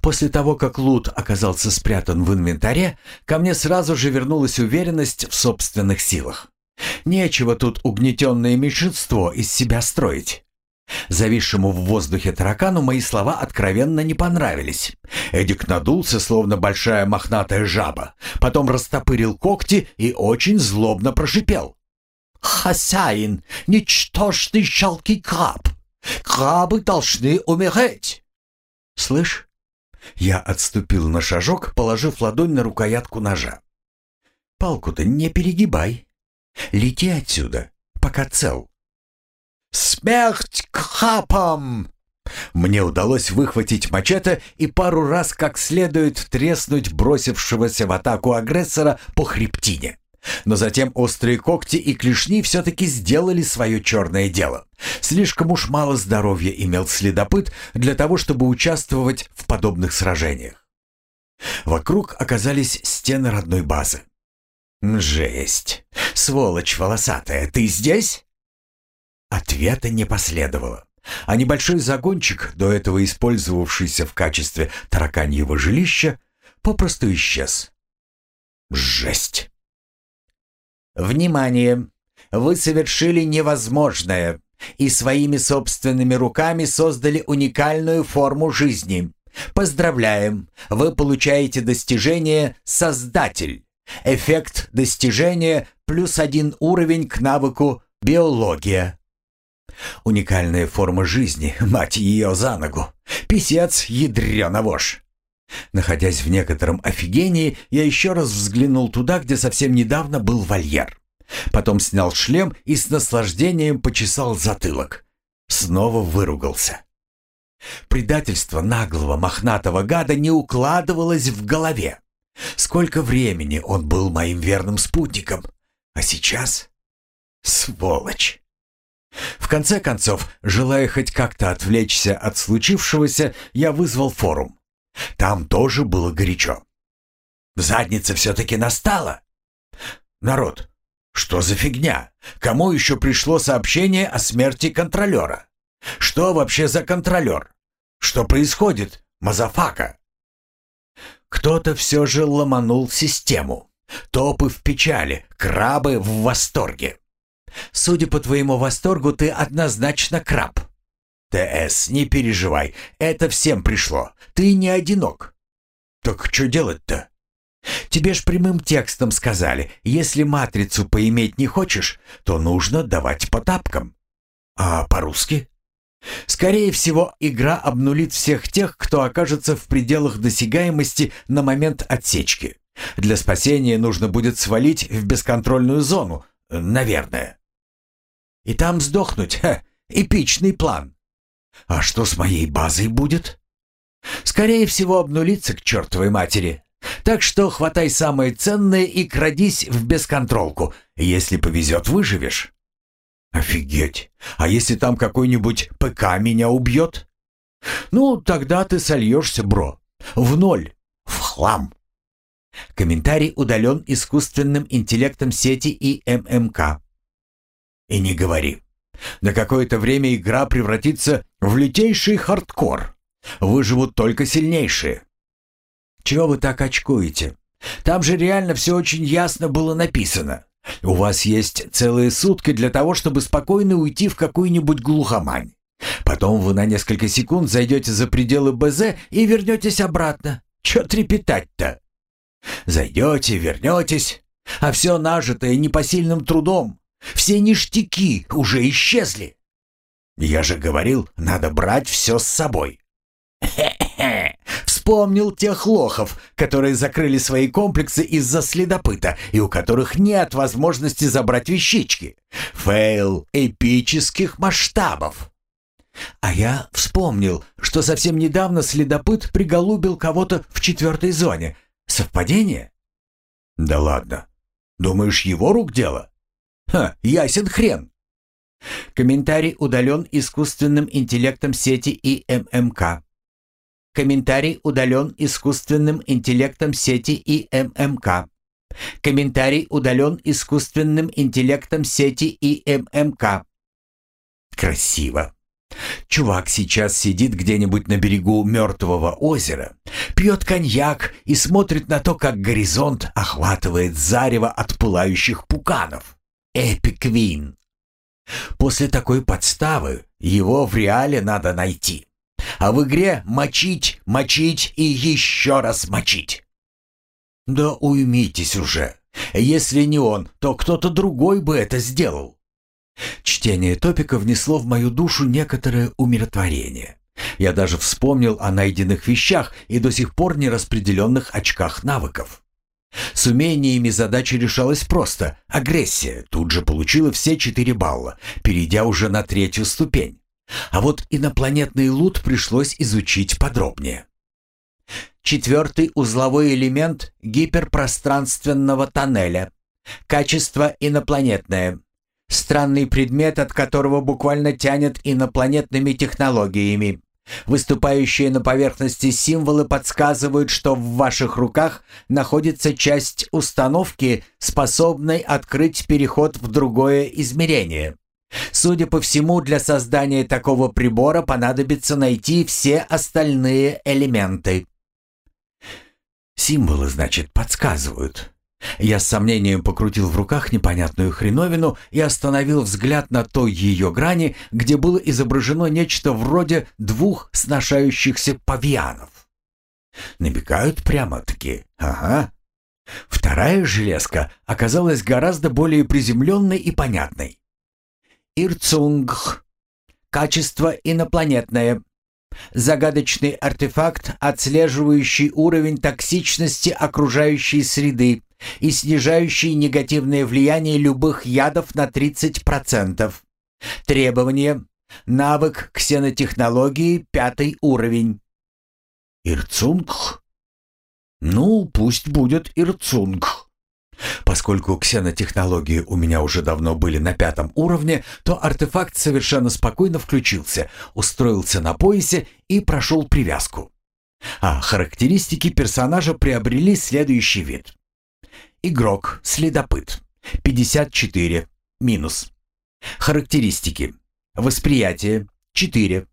После того, как лут оказался спрятан в инвентаре, ко мне сразу же вернулась уверенность в собственных силах. Нечего тут угнетенное меньшинство из себя строить. Зависшему в воздухе таракану мои слова откровенно не понравились. Эдик надулся, словно большая мохнатая жаба, потом растопырил когти и очень злобно прошипел. «Хозяин, ничтожный жалкий краб! Крабы должны умереть!» «Слышь, я отступил на шажок, положив ладонь на рукоятку ножа. «Палку-то не перегибай. Лети отсюда, пока цел». «Смерть к хапам!» Мне удалось выхватить мачете и пару раз как следует треснуть бросившегося в атаку агрессора по хребтине. Но затем острые когти и клешни все-таки сделали свое черное дело. Слишком уж мало здоровья имел следопыт для того, чтобы участвовать в подобных сражениях. Вокруг оказались стены родной базы. «Жесть! Сволочь волосатая, ты здесь?» Ответа не последовало, а небольшой загончик, до этого использовавшийся в качестве тараканьего жилища, попросту исчез. «Жесть!» Внимание! Вы совершили невозможное и своими собственными руками создали уникальную форму жизни. Поздравляем! Вы получаете достижение «Создатель». Эффект достижения плюс один уровень к навыку «Биология». Уникальная форма жизни, мать ее за ногу. Писец ядрёна вошь. Находясь в некотором офигении, я еще раз взглянул туда, где совсем недавно был вольер. Потом снял шлем и с наслаждением почесал затылок. Снова выругался. Предательство наглого мохнатого гада не укладывалось в голове. Сколько времени он был моим верным спутником, а сейчас... Сволочь! В конце концов, желая хоть как-то отвлечься от случившегося, я вызвал форум. Там тоже было горячо. Задница все-таки настала. Народ, что за фигня? Кому еще пришло сообщение о смерти контролера? Что вообще за контролер? Что происходит, motherfucker? Кто-то все же ломанул систему. Топы в печали, крабы в восторге. Судя по твоему восторгу, ты однозначно краб. ТС, не переживай, это всем пришло. Ты не одинок. Так что делать-то? Тебе ж прямым текстом сказали, если матрицу поиметь не хочешь, то нужно давать по тапкам. А по-русски? Скорее всего, игра обнулит всех тех, кто окажется в пределах досягаемости на момент отсечки. Для спасения нужно будет свалить в бесконтрольную зону, наверное. И там сдохнуть. Ха, эпичный план. А что с моей базой будет? Скорее всего, обнулиться к чертовой матери. Так что хватай самое ценное и крадись в бесконтролку. Если повезет, выживешь. Офигеть! А если там какой-нибудь ПК меня убьет? Ну, тогда ты сольешься, бро. В ноль. В хлам. Комментарий удален искусственным интеллектом сети и ММК. И не говори. На какое-то время игра превратится в лютейший хардкор. Выживут только сильнейшие. Чего вы так очкуете? Там же реально все очень ясно было написано. У вас есть целые сутки для того, чтобы спокойно уйти в какую-нибудь глухомань. Потом вы на несколько секунд зайдете за пределы БЗ и вернетесь обратно. Че трепетать-то? Зайдете, вернетесь, а все нажитое непосильным трудом. Все ништяки уже исчезли. Я же говорил, надо брать все с собой. Хе-хе. Вспомнил тех лохов, которые закрыли свои комплексы из-за следопыта и у которых нет возможности забрать вещички. Фейл эпических масштабов. А я вспомнил, что совсем недавно следопыт приголубил кого-то в четвертой зоне. Совпадение? Да ладно. Думаешь, его рук дело? Ха, ясен хрен. Комментарий удален искусственным интеллектом сети и ММК. Комментарий удален искусственным интеллектом сети и ММК. Комментарий удален искусственным интеллектом сети и ММК. Красиво. Чувак сейчас сидит где-нибудь на берегу мертвого озера, пьет коньяк и смотрит на то, как горизонт охватывает зарево от пылающих пуканов. Эпик Вин. После такой подставы его в реале надо найти. А в игре мочить, мочить и еще раз мочить. Да уймитесь уже. Если не он, то кто-то другой бы это сделал. Чтение топика внесло в мою душу некоторое умиротворение. Я даже вспомнил о найденных вещах и до сих пор нераспределенных очках навыков. С умениями задача решалась просто. Агрессия тут же получила все четыре балла, перейдя уже на третью ступень. А вот инопланетный лут пришлось изучить подробнее. Четвертый узловой элемент гиперпространственного тоннеля. Качество инопланетное. Странный предмет, от которого буквально тянет инопланетными технологиями. Выступающие на поверхности символы подсказывают, что в ваших руках находится часть установки, способной открыть переход в другое измерение. Судя по всему, для создания такого прибора понадобится найти все остальные элементы. Символы, значит, подсказывают. Я с сомнением покрутил в руках непонятную хреновину и остановил взгляд на той ее грани, где было изображено нечто вроде двух сношающихся павианов. Намекают прямо-таки. Ага. Вторая железка оказалась гораздо более приземленной и понятной. Ирцунг. Качество инопланетное. Загадочный артефакт, отслеживающий уровень токсичности окружающей среды и снижающий негативное влияние любых ядов на 30%. Требование. Навык ксенотехнологии пятый уровень. Ирцунг? Ну, пусть будет Ирцунг. Поскольку ксенотехнологии у меня уже давно были на пятом уровне, то артефакт совершенно спокойно включился, устроился на поясе и прошел привязку. А характеристики персонажа приобрели следующий вид. Игрок, следопыт. 54. Минус. Характеристики. Восприятие. 4.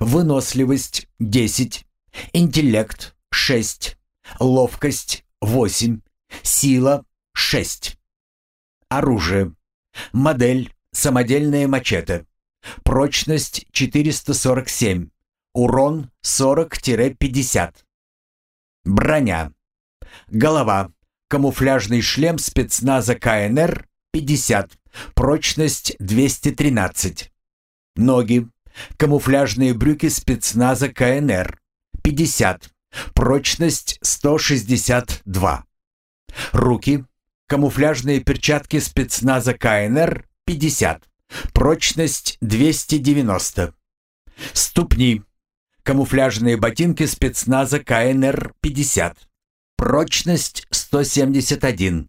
Выносливость. 10. Интеллект. 6. Ловкость. 8. Сила. 6. Оружие. Модель. Самодельное мачете. Прочность 447. Урон 40-50. Броня. Голова. Камуфляжный шлем спецназа КНР 50. Прочность 213. Ноги. Камуфляжные брюки спецназа КНР 50. Прочность 162. Руки. Камуфляжные перчатки спецназа КНР 50. Прочность 290. Ступни. Камуфляжные ботинки спецназа КНР 50. Прочность 171.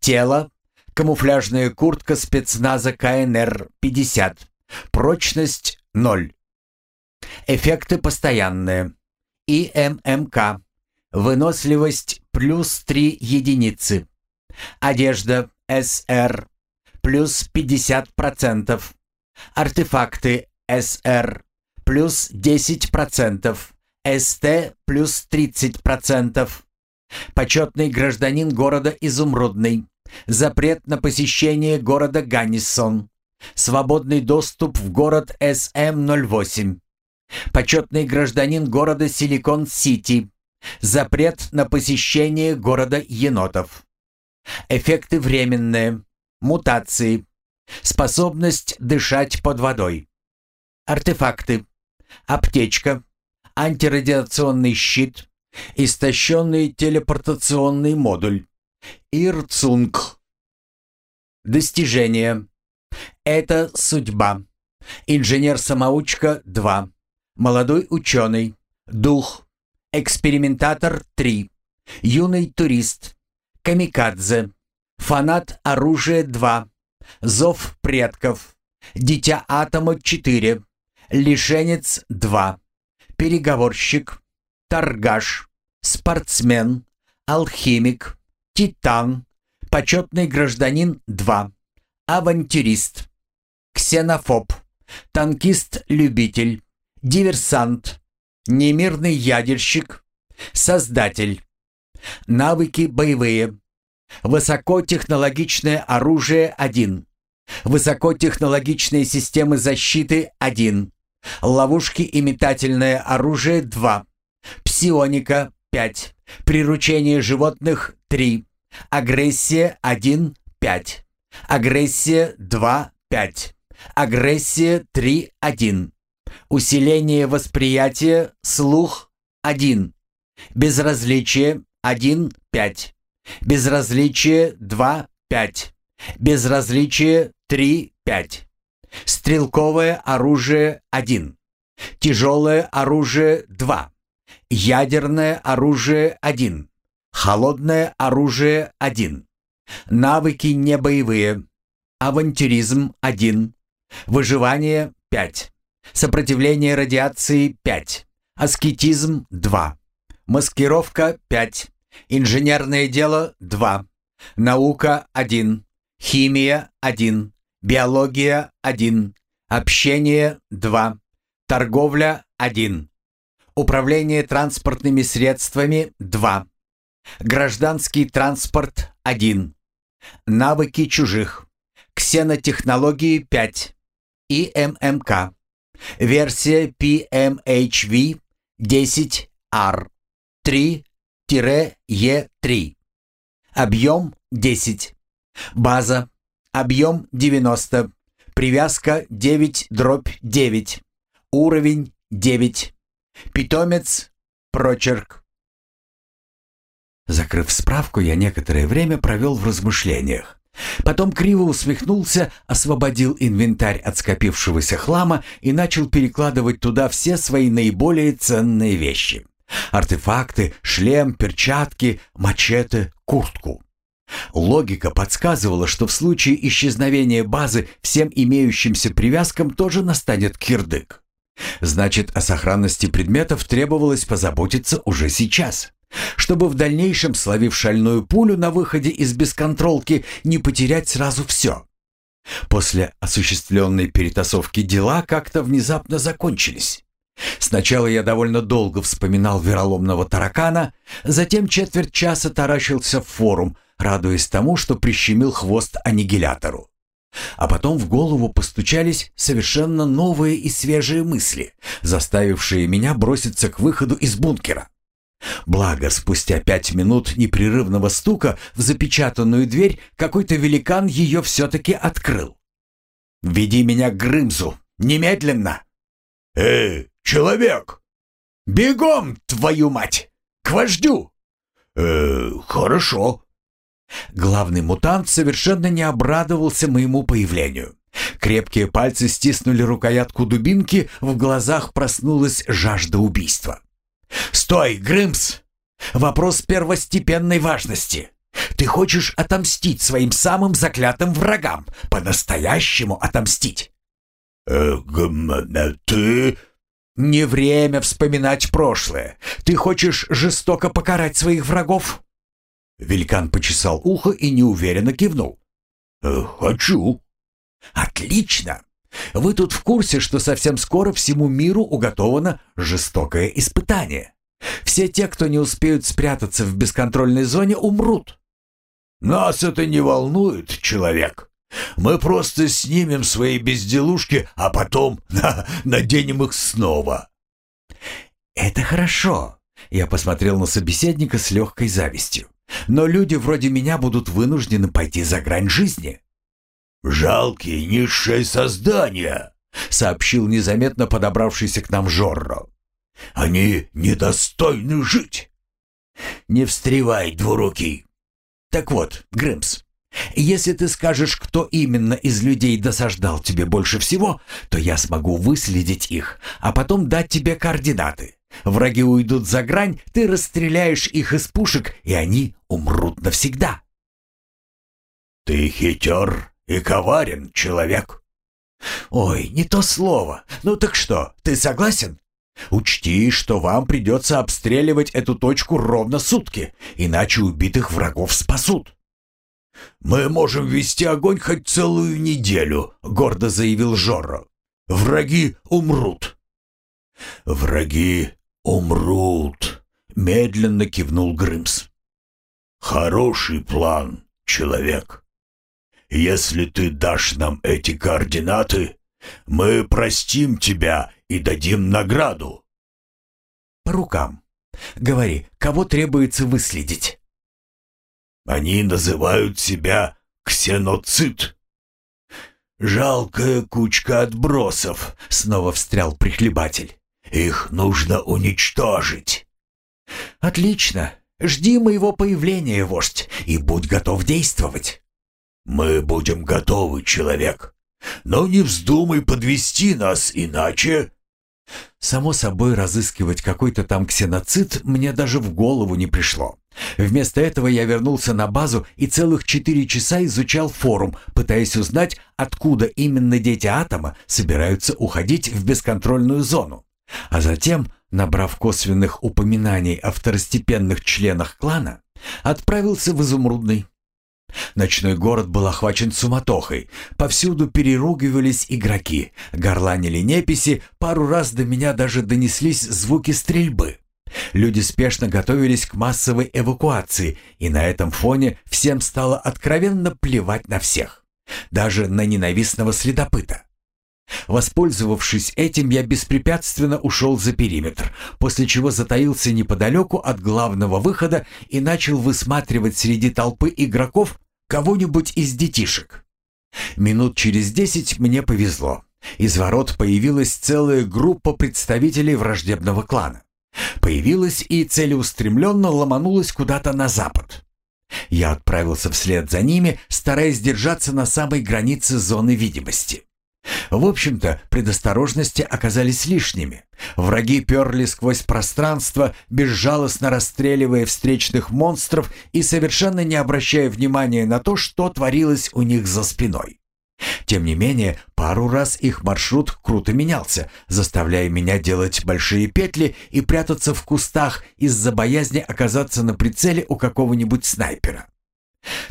Тело. Камуфляжная куртка спецназа КНР 50. Прочность 0. Эффекты постоянные. ИММК. Выносливость плюс 3 единицы. Одежда СР плюс 50%. Артефакты СР плюс 10%. СТ плюс 30%. Почетный гражданин города Изумрудный. Запрет на посещение города Ганнисон. Свободный доступ в город СМ-08. Почетный гражданин города Силикон-Сити. Запрет на посещение города Енотов. Эффекты временные. Мутации. Способность дышать под водой. Артефакты. Аптечка. Антирадиационный щит. Истощенный телепортационный модуль. Ирцунг. Достижение. Это судьба. Инженер-самоучка 2. Молодой ученый. Дух. Экспериментатор 3. Юный турист. Камикадзе. Фанат оружия 2. Зов предков. Дитя атома 4. Лишенец 2. Переговорщик торгаш, спортсмен, алхимик, титан, почетный гражданин 2, авантюрист, ксенофоб, танкист-любитель, диверсант, немирный ядерщик, создатель. Навыки боевые. Высокотехнологичное оружие 1. Высокотехнологичные системы защиты 1. Ловушки и метательное оружие 2. Псионика 5. Приручение животных 3. Агрессия 1, 5. Агрессия 2, 5. Агрессия 3, 1. Усиление восприятия, слух 1. Безразличие 1, 5. Безразличие 2, 5. Безразличие 3, 5. Стрелковое оружие 1. Тяжелое оружие 2. Ядерное оружие 1. Холодное оружие 1. Навыки небоевые. Авантюризм 1. Выживание 5. Сопротивление радиации 5. Аскетизм 2. Маскировка 5. Инженерное дело 2. Наука 1. Химия 1. Биология 1. Общение 2. Торговля 1. Управление транспортными средствами 2. Гражданский транспорт 1. Навыки чужих. Ксенотехнологии 5. И ММК. Версия PMHV 10R. 3-Е3. Объем 10. База. Объем 90. Привязка 9 дробь 9. Уровень 9. Питомец. Прочерк. Закрыв справку, я некоторое время провел в размышлениях. Потом криво усмехнулся, освободил инвентарь от скопившегося хлама и начал перекладывать туда все свои наиболее ценные вещи. Артефакты, шлем, перчатки, мачете, куртку. Логика подсказывала, что в случае исчезновения базы всем имеющимся привязкам тоже настанет кирдык. Значит, о сохранности предметов требовалось позаботиться уже сейчас чтобы в дальнейшем, словив шальную пулю на выходе из бесконтролки, не потерять сразу все. После осуществленной перетасовки дела как-то внезапно закончились. Сначала я довольно долго вспоминал вероломного таракана, затем четверть часа таращился в форум, радуясь тому, что прищемил хвост аннигилятору. А потом в голову постучались совершенно новые и свежие мысли, заставившие меня броситься к выходу из бункера. Благо, спустя пять минут непрерывного стука в запечатанную дверь какой-то великан ее все-таки открыл. «Веди меня к Грымзу! Немедленно!» «Эй, человек!» «Бегом, твою мать! К вождю!» «Э, хорошо». Главный мутант совершенно не обрадовался моему появлению. Крепкие пальцы стиснули рукоятку дубинки, в глазах проснулась жажда убийства. «Стой, Грымс! Вопрос первостепенной важности. Ты хочешь отомстить своим самым заклятым врагам, по-настоящему отомстить?» «Э, гм, э, ты...» «Не время вспоминать прошлое. Ты хочешь жестоко покарать своих врагов?» Великан почесал ухо и неуверенно кивнул. «Э, «Хочу». «Отлично! Вы тут в курсе, что совсем скоро всему миру уготовано жестокое испытание. Все те, кто не успеют спрятаться в бесконтрольной зоне, умрут. Нас это не волнует, человек. Мы просто снимем свои безделушки, а потом [laughs] на, наденем их снова. Это хорошо. Я посмотрел на собеседника с легкой завистью. Но люди вроде меня будут вынуждены пойти за грань жизни. «Жалкие низшие создания», — сообщил незаметно подобравшийся к нам Жорро. «Они недостойны жить». «Не встревай, двурукий». «Так вот, Грымс, если ты скажешь, кто именно из людей досаждал тебе больше всего, то я смогу выследить их, а потом дать тебе координаты. Враги уйдут за грань, ты расстреляешь их из пушек, и они умрут навсегда». «Ты хитер и коварен человек». «Ой, не то слово. Ну так что, ты согласен? Учти, что вам придется обстреливать эту точку ровно сутки, иначе убитых врагов спасут». «Мы можем вести огонь хоть целую неделю», — гордо заявил Жорро. «Враги умрут». «Враги умрут», — медленно кивнул Грымс. «Хороший план, человек. Если ты дашь нам эти координаты, мы простим тебя и дадим награду». «По рукам. Говори, кого требуется выследить?» «Они называют себя ксеноцид». «Жалкая кучка отбросов», — снова встрял прихлебатель. «Их нужно уничтожить». «Отлично. Жди моего появления, вождь, и будь готов действовать». «Мы будем готовы, человек. Но не вздумай подвести нас, иначе...» Само собой, разыскивать какой-то там ксеноцид мне даже в голову не пришло. Вместо этого я вернулся на базу и целых четыре часа изучал форум, пытаясь узнать, откуда именно дети атома собираются уходить в бесконтрольную зону. А затем, набрав косвенных упоминаний о второстепенных членах клана, отправился в Изумрудный. Ночной город был охвачен суматохой. Повсюду переругивались игроки, горланили неписи, пару раз до меня даже донеслись звуки стрельбы. Люди спешно готовились к массовой эвакуации, и на этом фоне всем стало откровенно плевать на всех. Даже на ненавистного следопыта. Воспользовавшись этим, я беспрепятственно ушел за периметр, после чего затаился неподалеку от главного выхода и начал высматривать среди толпы игроков кого-нибудь из детишек. Минут через десять мне повезло. Из ворот появилась целая группа представителей враждебного клана. Появилась и целеустремленно ломанулась куда-то на запад. Я отправился вслед за ними, стараясь держаться на самой границе зоны видимости. В общем-то, предосторожности оказались лишними. Враги перли сквозь пространство, безжалостно расстреливая встречных монстров и совершенно не обращая внимания на то, что творилось у них за спиной. Тем не менее, пару раз их маршрут круто менялся, заставляя меня делать большие петли и прятаться в кустах из-за боязни оказаться на прицеле у какого-нибудь снайпера.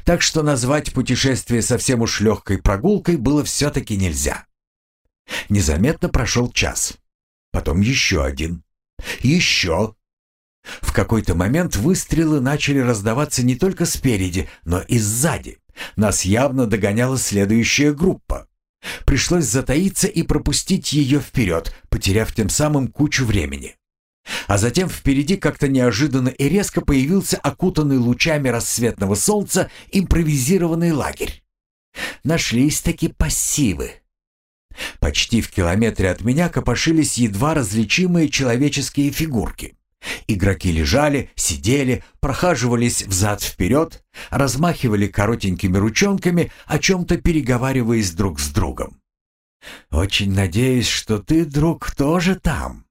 Так что назвать путешествие совсем уж легкой прогулкой было все-таки нельзя. Незаметно прошел час. Потом еще один. Еще. В какой-то момент выстрелы начали раздаваться не только спереди, но и сзади. Нас явно догоняла следующая группа. Пришлось затаиться и пропустить ее вперед, потеряв тем самым кучу времени. А затем впереди как-то неожиданно и резко появился окутанный лучами рассветного солнца импровизированный лагерь. Нашлись такие пассивы. Почти в километре от меня копошились едва различимые человеческие фигурки. Игроки лежали, сидели, прохаживались взад-вперед, размахивали коротенькими ручонками, о чем-то переговариваясь друг с другом. «Очень надеюсь, что ты, друг, тоже там».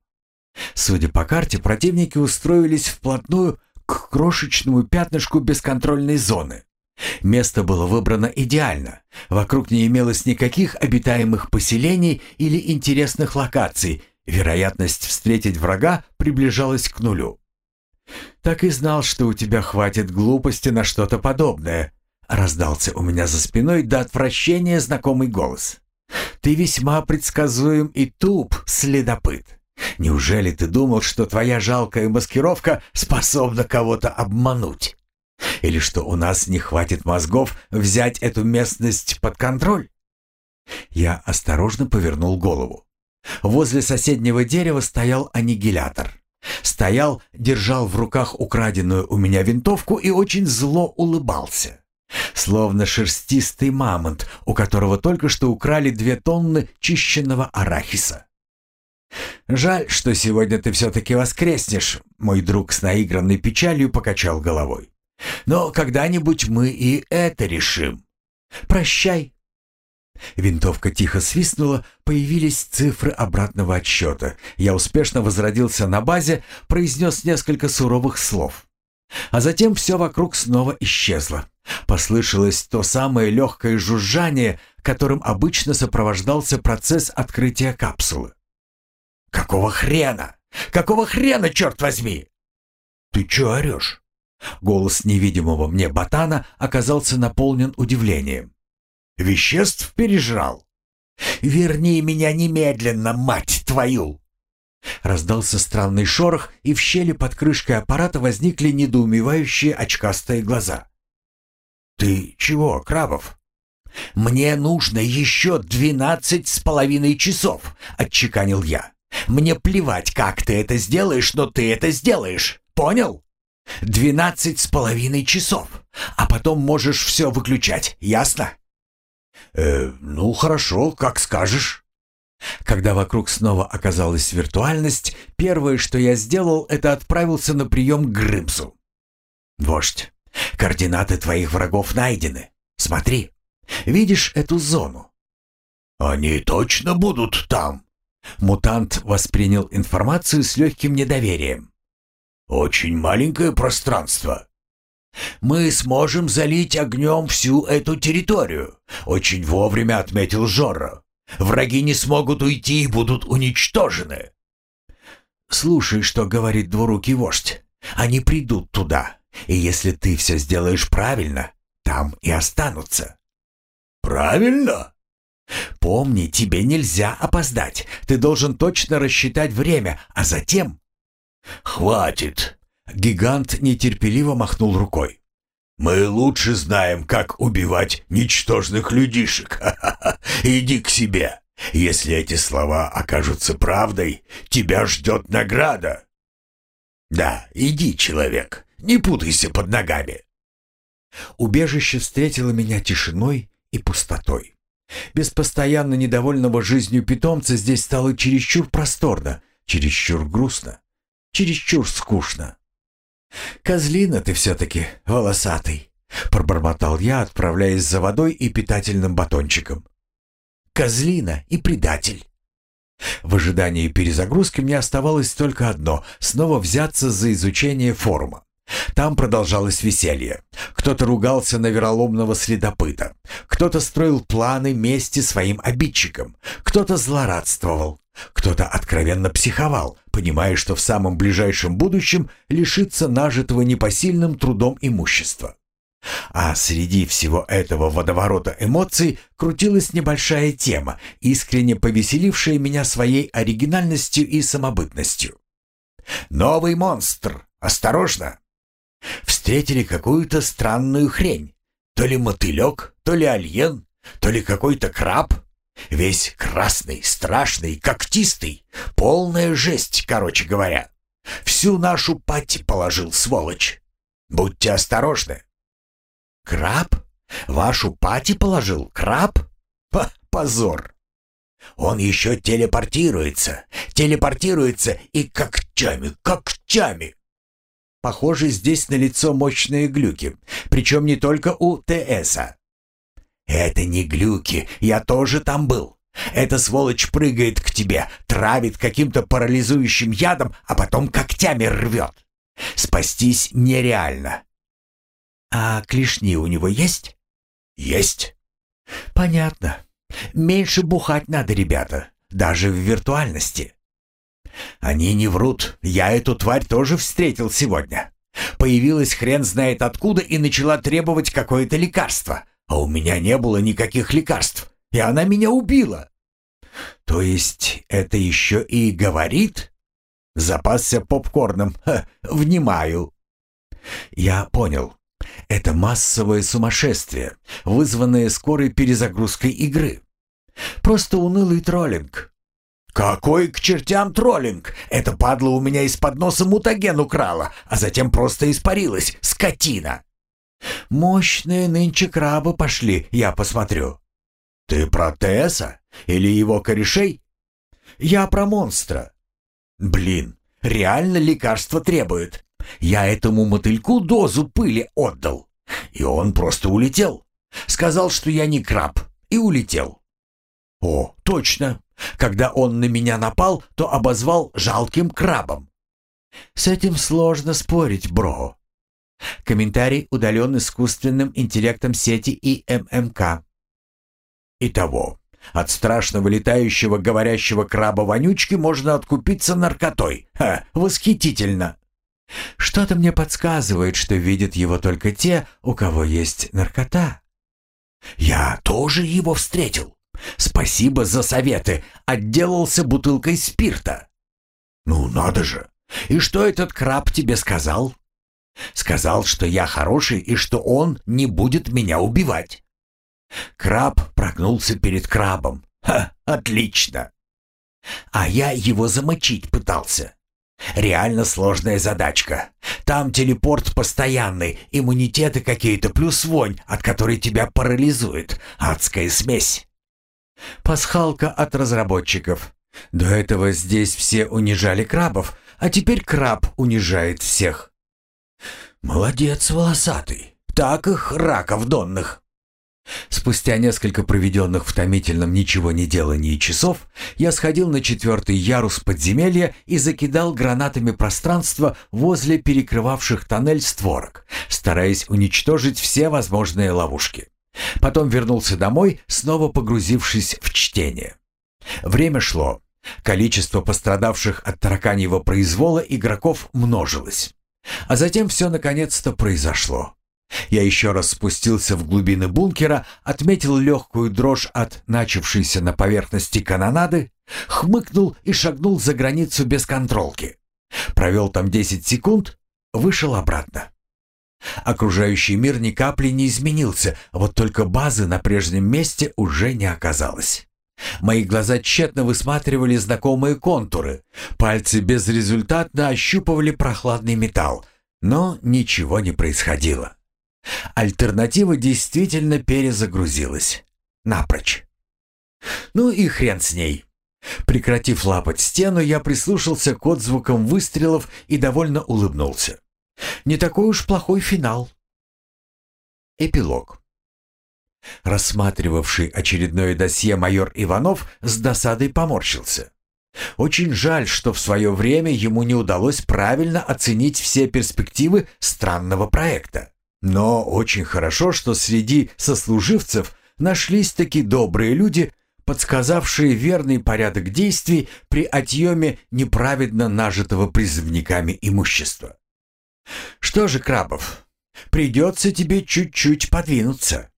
Судя по карте, противники устроились вплотную к крошечному пятнышку бесконтрольной зоны. Место было выбрано идеально. Вокруг не имелось никаких обитаемых поселений или интересных локаций. Вероятность встретить врага приближалась к нулю. «Так и знал, что у тебя хватит глупости на что-то подобное», — раздался у меня за спиной до отвращения знакомый голос. «Ты весьма предсказуем и туп, следопыт. Неужели ты думал, что твоя жалкая маскировка способна кого-то обмануть? Или что у нас не хватит мозгов взять эту местность под контроль? Я осторожно повернул голову. Возле соседнего дерева стоял аннигилятор. Стоял, держал в руках украденную у меня винтовку и очень зло улыбался. Словно шерстистый мамонт, у которого только что украли две тонны чищенного арахиса. «Жаль, что сегодня ты все-таки воскреснешь», — мой друг с наигранной печалью покачал головой. «Но когда-нибудь мы и это решим. Прощай». Винтовка тихо свистнула, появились цифры обратного отсчета. Я успешно возродился на базе, произнес несколько суровых слов. А затем все вокруг снова исчезло. Послышалось то самое легкое жужжание, которым обычно сопровождался процесс открытия капсулы. «Какого хрена? Какого хрена, черт возьми?» «Ты че орешь?» Голос невидимого мне ботана оказался наполнен удивлением. «Веществ пережрал?» «Верни меня немедленно, мать твою!» Раздался странный шорох, и в щели под крышкой аппарата возникли недоумевающие очкастые глаза. «Ты чего, Крабов?» «Мне нужно еще двенадцать с половиной часов», — отчеканил я. Мне плевать, как ты это сделаешь, но ты это сделаешь. Понял? Двенадцать с половиной часов. А потом можешь все выключать, ясно? Э, ну хорошо, как скажешь. Когда вокруг снова оказалась виртуальность, первое, что я сделал, это отправился на прием к Грымсу. «Вождь, координаты твоих врагов найдены. Смотри, видишь эту зону?» «Они точно будут там?» Мутант воспринял информацию с легким недоверием. «Очень маленькое пространство. Мы сможем залить огнем всю эту территорию», — очень вовремя отметил Жора. «Враги не смогут уйти и будут уничтожены». «Слушай, что говорит двурукий вождь. Они придут туда, и если ты все сделаешь правильно, там и останутся». «Правильно?» Помни, тебе нельзя опоздать. Ты должен точно рассчитать время, а затем... Хватит. Гигант нетерпеливо махнул рукой. Мы лучше знаем, как убивать ничтожных людишек. Иди к себе. Если эти слова окажутся правдой, тебя ждет награда. Да, иди, человек, не путайся под ногами. Убежище встретило меня тишиной и пустотой. Без постоянно недовольного жизнью питомца здесь стало чересчур просторно, чересчур грустно, чересчур скучно. «Козлина ты все-таки, волосатый», — пробормотал я, отправляясь за водой и питательным батончиком. «Козлина и предатель». В ожидании перезагрузки мне оставалось только одно — снова взяться за изучение форума. Там продолжалось веселье. Кто-то ругался на вероломного следопыта, кто-то строил планы мести своим обидчикам, кто-то злорадствовал, кто-то откровенно психовал, понимая, что в самом ближайшем будущем лишится нажитого непосильным трудом имущества. А среди всего этого водоворота эмоций крутилась небольшая тема, искренне повеселившая меня своей оригинальностью и самобытностью. «Новый монстр! Осторожно!» Встретили какую-то странную хрень. То ли мотылек, то ли альен, то ли какой-то краб. Весь красный, страшный, когтистый. Полная жесть, короче говоря. Всю нашу пати положил, сволочь. Будьте осторожны. Краб? Вашу пати положил? Краб? Ха, позор. Он еще телепортируется. Телепортируется и когтями, когтями. Похоже, здесь налицо мощные глюки, причем не только у ТСа. «Это не глюки, я тоже там был. Эта сволочь прыгает к тебе, травит каким-то парализующим ядом, а потом когтями рвет. Спастись нереально». «А клешни у него есть?» «Есть». «Понятно. Меньше бухать надо, ребята, даже в виртуальности». «Они не врут. Я эту тварь тоже встретил сегодня. Появилась хрен знает откуда и начала требовать какое-то лекарство. А у меня не было никаких лекарств, и она меня убила». «То есть это еще и говорит?» Запасся попкорном. Ха, внимаю. «Я понял. Это массовое сумасшествие, вызванное скорой перезагрузкой игры. Просто унылый троллинг. «Какой к чертям троллинг? Эта падла у меня из-под носа мутаген украла, а затем просто испарилась, скотина!» «Мощные нынче крабы пошли, я посмотрю». «Ты про Тесса? Или его корешей?» «Я про монстра». «Блин, реально лекарство требует. Я этому мотыльку дозу пыли отдал, и он просто улетел. Сказал, что я не краб, и улетел». «О, точно. Когда он на меня напал, то обозвал жалким крабом. С этим сложно спорить, бро. Комментарий удален искусственным интеллектом сети и ММК. Итого, от страшного летающего говорящего краба-вонючки можно откупиться наркотой. Ха, восхитительно. Что-то мне подсказывает, что видят его только те, у кого есть наркота. Я тоже его встретил. Спасибо за советы. Отделался бутылкой спирта. Ну, надо же. И что этот краб тебе сказал? Сказал, что я хороший и что он не будет меня убивать. Краб прогнулся перед крабом. Ха, отлично. А я его замочить пытался. Реально сложная задачка. Там телепорт постоянный, иммунитеты какие-то, плюс вонь, от которой тебя парализует. Адская смесь. Пасхалка от разработчиков. До этого здесь все унижали крабов, а теперь краб унижает всех. Молодец, волосатый. Так их раков донных. Спустя несколько проведенных в томительном ничего не делании часов, я сходил на четвертый ярус подземелья и закидал гранатами пространство возле перекрывавших тоннель створок, стараясь уничтожить все возможные ловушки. Потом вернулся домой, снова погрузившись в чтение. Время шло. Количество пострадавших от тараканьего произвола игроков множилось. А затем все наконец-то произошло. Я еще раз спустился в глубины бункера, отметил легкую дрожь от начавшейся на поверхности канонады, хмыкнул и шагнул за границу без контролки. Провел там 10 секунд, вышел обратно. Окружающий мир ни капли не изменился, вот только базы на прежнем месте уже не оказалось. Мои глаза тщетно высматривали знакомые контуры. Пальцы безрезультатно ощупывали прохладный металл, но ничего не происходило. Альтернатива действительно перезагрузилась. Напрочь. Ну и хрен с ней. Прекратив лапать стену, я прислушался к отзвукам выстрелов и довольно улыбнулся. Не такой уж плохой финал. Эпилог. Рассматривавший очередное досье майор Иванов с досадой поморщился. Очень жаль, что в свое время ему не удалось правильно оценить все перспективы странного проекта. Но очень хорошо, что среди сослуживцев нашлись такие добрые люди, подсказавшие верный порядок действий при отъеме неправедно нажитого призывниками имущества. Что же, Крабов, придется тебе чуть-чуть подвинуться.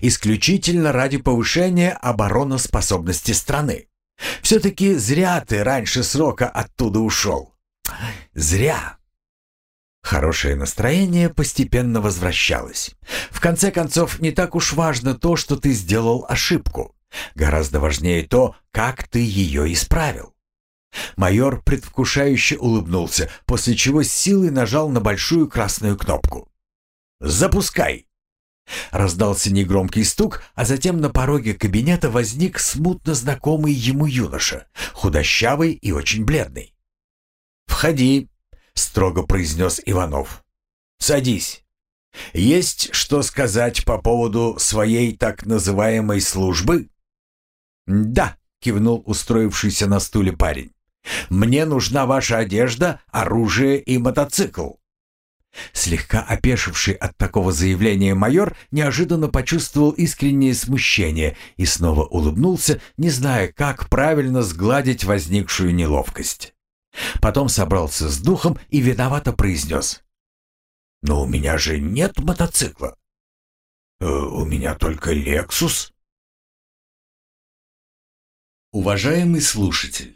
Исключительно ради повышения обороноспособности страны. Все-таки зря ты раньше срока оттуда ушел. Зря. Хорошее настроение постепенно возвращалось. В конце концов, не так уж важно то, что ты сделал ошибку. Гораздо важнее то, как ты ее исправил. Майор предвкушающе улыбнулся, после чего с силой нажал на большую красную кнопку. «Запускай!» Раздался негромкий стук, а затем на пороге кабинета возник смутно знакомый ему юноша, худощавый и очень бледный. «Входи», — строго произнес Иванов. «Садись. Есть что сказать по поводу своей так называемой службы?» «Да», — кивнул устроившийся на стуле парень. «Мне нужна ваша одежда, оружие и мотоцикл». Слегка опешивший от такого заявления майор неожиданно почувствовал искреннее смущение и снова улыбнулся, не зная, как правильно сгладить возникшую неловкость. Потом собрался с духом и виновато произнес. «Но у меня же нет мотоцикла. Э, у меня только «Лексус». Уважаемый слушатель,